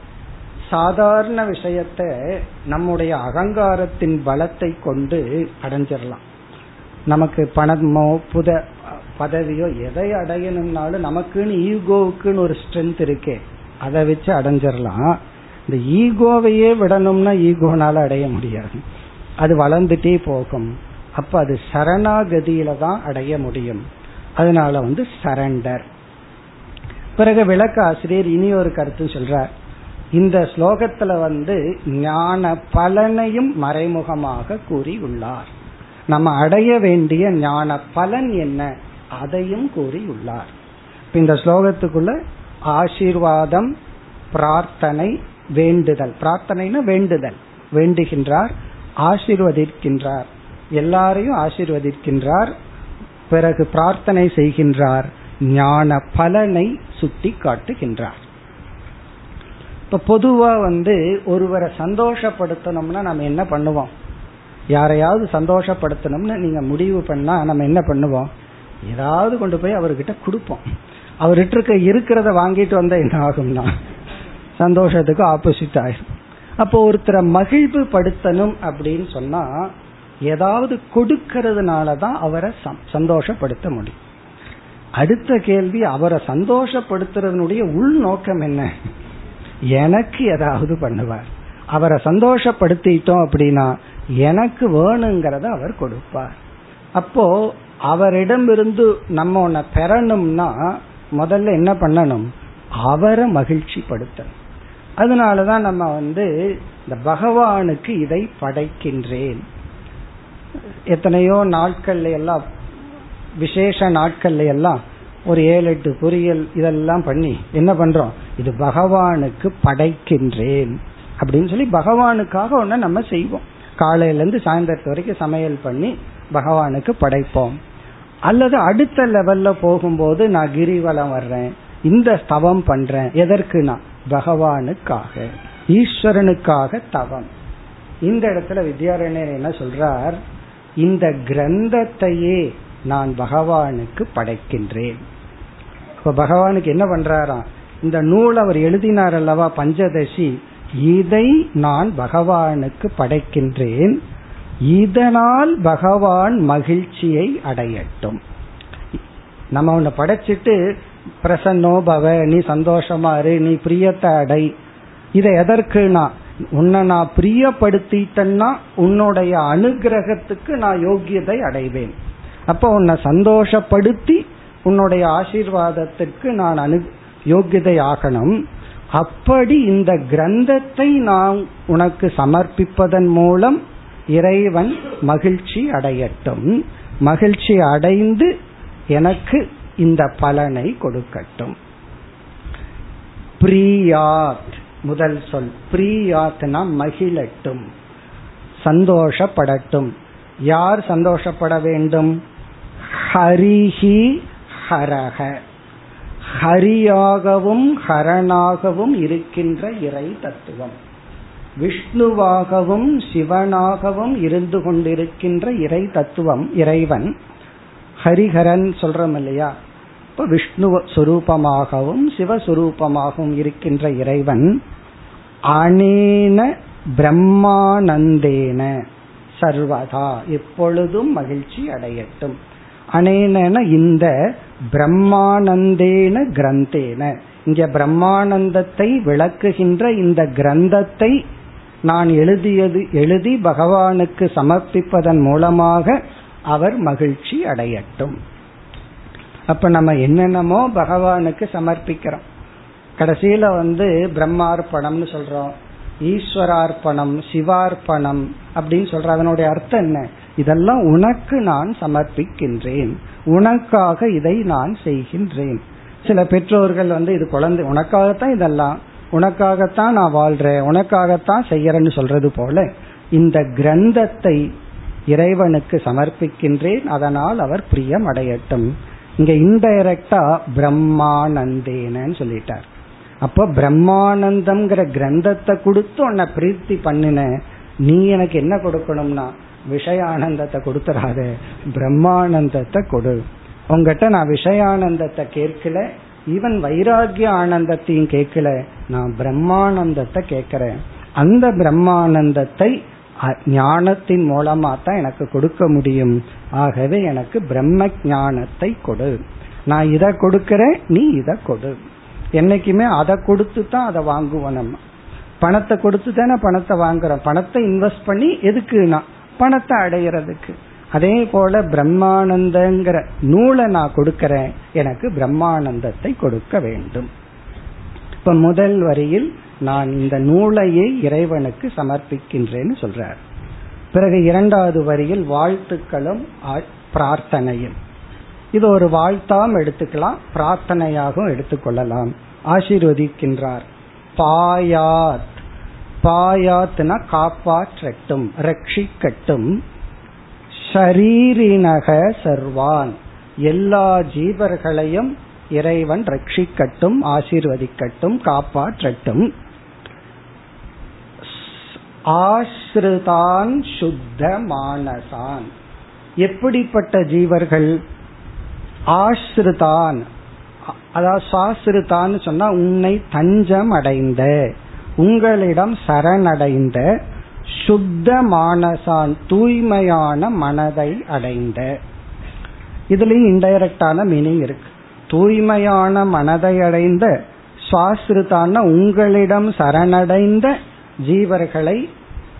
சாதாரண விஷயத்த நம்முடைய அகங்காரத்தின் பலத்தை கொண்டு அடைஞ்சிடலாம். நமக்கு பணமோ புத பதவியோ எதை அடையணும்னாலும் நமக்குன்னு ஈகோவுக்குன்னு ஒரு ஸ்ட்ரென்த் இருக்கே. அதை வச்சு அடைஞ்சிடலாம். இந்த ஈகோவையே விடணும்னா ஈகோனால அடைய முடியாது. அது வளர்ந்துட்டே போகும். அப்ப அது சரணாகதியில தான் அடைய முடியும். அதனால வந்து சரண்டர் பிறகு விளக்க ஆசிரியர் இனி ஒரு கருத்து சொல்றார். இந்த ஸ்லோகத்துல வந்து ஞான பலனையும் மறைமுகமாக கூறியுள்ளார். நம்ம அடைய வேண்டிய ஞான பலன் என்ன? அதையும் கூறியுள்ளார். இந்த ஸ்லோகத்துக்குள்ள ஆசீர்வாதம் பிரார்த்தனை வேண்டுதல். பிரார்த்தனைனா வேண்டுதல். வேண்டுகின்றார் ஆசீர்வதிக்கின்றார். எல்லாரையும் ஆசிர்வதிக்கின்றார். பிறகு பிரார்த்தனை செய்கின்றார். ஞான பலனை சுட்டி காட்டுகின்றார். இப்ப பொதுவா வந்து ஒருவரை சந்தோஷப்படுத்தணும்னா நம்ம என்ன பண்ணுவோம்? யாரையாவது சந்தோஷப்படுத்தணும்னு நீங்க முடிவு பண்ணா நம்ம என்ன பண்ணுவோம்? ஏதாவது கொண்டு போய் அவர்கிட்ட கொடுப்போம். அவர்கிட்ட இருக்க இருக்கிறத வாங்கிட்டு வந்தா என்ன ஆகும்னா சந்தோஷத்துக்கு ஆப்போசிட் ஆயிடும் அப்போ ஒருத்தரை மகிழ்வு படுத்தணும் அப்படின்னு சொன்னா ஏதாவது கொடுக்கறதுனால தான் அவரை சந்தோஷப்படுத்த முடியும். அடுத்த கேள்வி அவரை சந்தோஷப்படுத்துறதுனுடைய உள்நோக்கம் என்ன? எனக்கு ஏதாவது பண்ணுவார். அவரை சந்தோஷப்படுத்திட்டோம் அப்படின்னா எனக்கு வேணுங்கிறத அவர் கொடுப்பார். அப்போ அவரிடமிருந்து நம்ம ஒன்ன பெறணும்னா முதல்ல என்ன பண்ணணும்? அவரை மகிழ்ச்சி படுத்தணும் அதனாலதான் நம்ம வந்து இந்த பகவானுக்கு இதை படைக்கின்றேன். எத்தனையோ நாட்கள்ல எல்லாம் விசேஷ நாட்கள்ல எல்லாம் ஒரு ஏழு எட்டு பொரியல் இதெல்லாம் பண்ணி என்ன பண்றோம்? இது பகவானுக்கு படைக்கின்றேன். அப்படின்னு சொல்லி பகவானுக்காக ஒன்ன நம்ம செய்வோம். காலையில இருந்து சாயந்தரத்து வரைக்கும் சமையல் பண்ணி பகவானுக்கு படைப்போம். அல்லது அடுத்த லெவல்ல போகும்போது நான் கிரிவலம் வர்றேன் இந்த தவம் பண்றேன் எதற்கு நான் பகவானுக்காக ஈஸ்வரனுக்காக தவம். இந்த இடத்துல வித்யாரண்யர் என்ன சொல்றார்? இந்த கிரந்தத்தையே நான் பகவானுக்கு படைக்கின்றேன். இப்ப பகவானுக்கு என்ன பண்றாராம் இந்த நூல் அவர் எழுதினார் அல்லவா பஞ்சதசி. இதை நான் பகவானுக்கு படைக்கின்றேன். இதனால் பகவான் மகிழ்ச்சியை அடையட்டும். நம்ம உன்னை படைச்சிட்டு பிரசன்னோ பவ நீ சந்தோஷமா இரு நீ பிரியத்தை அடை. இதை எதற்குனா? உன்னை நான் பிரியப்படுத்திட்டேன்னா உன்னுடைய அனுகிரகத்துக்கு நான் யோக்கியதை அடைவேன். அப்போ உன்னை சந்தோஷப்படுத்தி உன்னுடைய ஆசீர்வாதத்திற்கு நான் அனு யோக்கியதை ஆகணும். அப்படி இந்த கிரந்தத்தை நான் உனக்கு சமர்ப்பிப்பதன் மூலம் இறைவன் மகிழ்ச்சி அடையட்டும். மகிழ்ச்சி அடைந்து எனக்கு இந்த பலனை கொடுக்கட்டும். பிரியாத். முதல் சொல். பிரியாத்னா மகிழட்டும். சந்தோஷப்படட்டும். யார் சந்தோஷப்பட வேண்டும்? ஹரிஹி ஹரஹ. ஹரியாகவும் ஹரனாகவும் இருக்கின்ற இறை தத்துவம். விஷ்ணுவாகவும் சிவனாகவும் இருந்து கொண்டிருக்கின்ற இறை தத்துவம் இறைவன். ஹரிஹரன் சொல்றோம் இல்லையா? இப்ப விஷ்ணு சுரூபமாகவும் சிவஸ்வரூபமாகவும் இருக்கின்ற இறைவன் அனேன பிரம்மானந்தேன சர்வதா எப்பொழுதும் மகிழ்ச்சி அடையட்டும். அனேன இந்த பிரம்மானந்தேன கிரந்தேன. இங்க பிரம்மானந்தத்தை விளக்குகின்ற இந்த கிரந்தத்தை நான் எழுதியது எழுதி பகவானுக்கு சமர்ப்பிப்பதன் மூலமாக அவர் மகிழ்ச்சி அடையட்டும். அப்ப நம்ம என்னென்னமோ பகவானுக்கு சமர்ப்பிக்கிறோம். கடைசியில வந்து பிரம்மார்ப்பணம்னு சொல்றோம். ஈஸ்வரார்ப்பணம் சிவார்ப்பணம் அப்படின்னு சொல்ற அதனுடைய அர்த்தம் என்ன? இதெல்லாம் உனக்கு நான் சமர்ப்பிக்கின்றேன். உனக்காக இதை நான் செய்கின்றேன். சில பெற்றோர்கள் வந்து இது குழந்தை உனக்காகத்தான் இதெல்லாம். உனக்காகத்தான் நான் வாழ்றேன். உனக்காகத்தான் செய்யறேன்னு சொல்றது போல இந்த கிரந்தத்தை இறைவனுக்கு சமர்ப்பிக்கின்றேன். அதனால் அவர் பிரியம் அடையட்டும் இங்க இன்டைரக்டா பிரம்மானந்தேனன்னு சொல்லிட்டார். அப்போ பிரம்மானந்தம்ங்கிற கிரந்தத்தை கொடுத்து உன்னை பிரீத்தி பண்ணின நீ எனக்கு என்ன கொடுக்கணும்னா விஷயானந்தத்தை கொடுத்துறாத பிரம்மானந்தத்தை கொடு. உங்ககிட்ட நான் விஷயானந்தத்தை கேட்கல ஈவன் வைராகிய ஆனந்தத்தையும் கேட்கல நான் பிரம்மானந்தத்தை கேட்கிறேன். அந்த பிரம்மானந்தத்தை ஞானத்தின் மூலமா தான் எனக்கு கொடுக்க முடியும். ஆகவே எனக்கு பிரம்ம ஞானத்தை கொடு. நான் இதை கொடுக்கறேன் நீ இதை கொடு. என்னைக்குமே அதை கொடுத்து தான் அதை வாங்குவோம் நம்ம. பணத்தை கொடுத்து தானே பணத்தை வாங்குறோம். பணத்தை இன்வெஸ்ட் பண்ணி எதுக்குன்னா பணத்தை அடையிறதுக்கு. அதே போல பிரம்மானந்தங்கிற நூலை நான் கொடுக்கறேன். எனக்கு பிரம்மானந்தத்தை கொடுக்க வேண்டும். இப்ப முதல் வரியில் நான் இந்த நூலையை இறைவனுக்கு சமர்ப்பிக்கின்றேன்னு சொல்றார். பிறகு இரண்டாவது வரியில் வாழ்த்துக்களும் பிரார்த்தனையும். இது ஒரு வாழ்த்தாம் எடுத்துக்கலாம் பிரார்த்தனையாகவும் எடுத்துக்கொள்ளலாம் ஆசீர்வதிக்கின்றார். பாயாத். பாயாத்னா காப்பாற்றட்டும் ரட்சிக்கட்டும். ஷரீரினக சர்வான். எல்லா ஜீவர்களையும் இறைவன் ரட்சிக்கட்டும் ஆசீர்வதிக்கட்டும் காப்பாற்றட்டும். ஆஸ்ருதான் சுத்த மானசான் எப்படிப்பட்ட ஜீவர்கள்? ஆஸ்ருதான். அதாவது சாஸ்ருதான் சொன்னா உன்னை தஞ்சம் அடைந்த உங்களிடம் சரணடைந்த சுத்த மானசான் தூய்மையான மனதை அடைந்த. இதுலயும் இன்டைரக்டான மீனிங் இருக்கு. தூய்மையான மனதை அடைந்த சுவாசிருத்தான உங்களிடம் சரணடைந்த ஜீவர்களை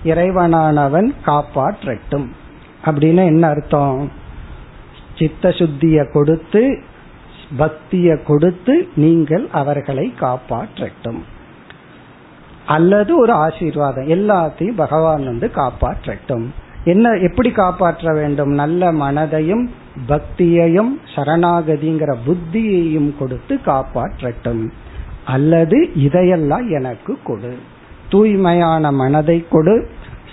இறைவனானவன் காப்பாற்றட்டும். அப்படின்னு என்ன அர்த்தம்? சித்த சுத்திய கொடுத்து பக்திய கொடுத்து நீங்கள் அவர்களை காப்பாற்றட்டும். அல்லது ஒரு ஆசீர்வாதம். எல்லாத்தையும் பகவான் வந்து காப்பாற்றட்டும். என்ன எப்படி காப்பாற்ற வேண்டும்? நல்ல மனதையும் பக்தியையும் சரணாகதிங்கிற புத்தியையும் கொடுத்து காப்பாற்றட்டும். அல்லது இதையெல்லாம் எனக்கு கொடு. தூய்மையான மனதை கொடு.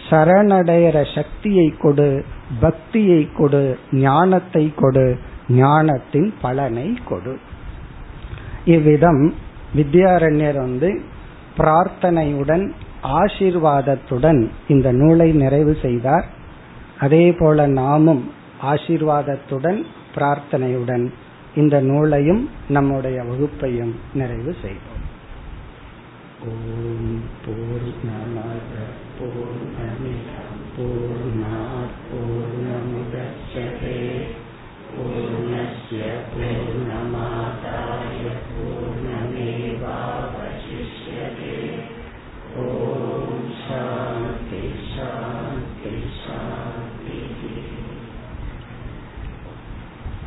சரணடைகிற சக்தியை கொடு. பக்தியை கொடு. ஞானத்தை கொடு. ஞானத்தின் பலனை கொடு. இவ்விதம் வித்யாரண்யர் வந்து பிரார்த்தனையுடன் ஆசீர்வாதத்துடன் இந்த நூலை நிறைவு செய்தார். அதே போல நாமும் ஆசீர்வாதத்துடன் பிரார்த்தனையுடன் இந்த நூலையும் நம்முடைய வகுப்பையும் நிறைவு செய்வோம். ஓம் பூர்ணமத பூர்ணமித பூர்ணாத் பூர்ணமுதச்சதே. பூர்ணஸ்ய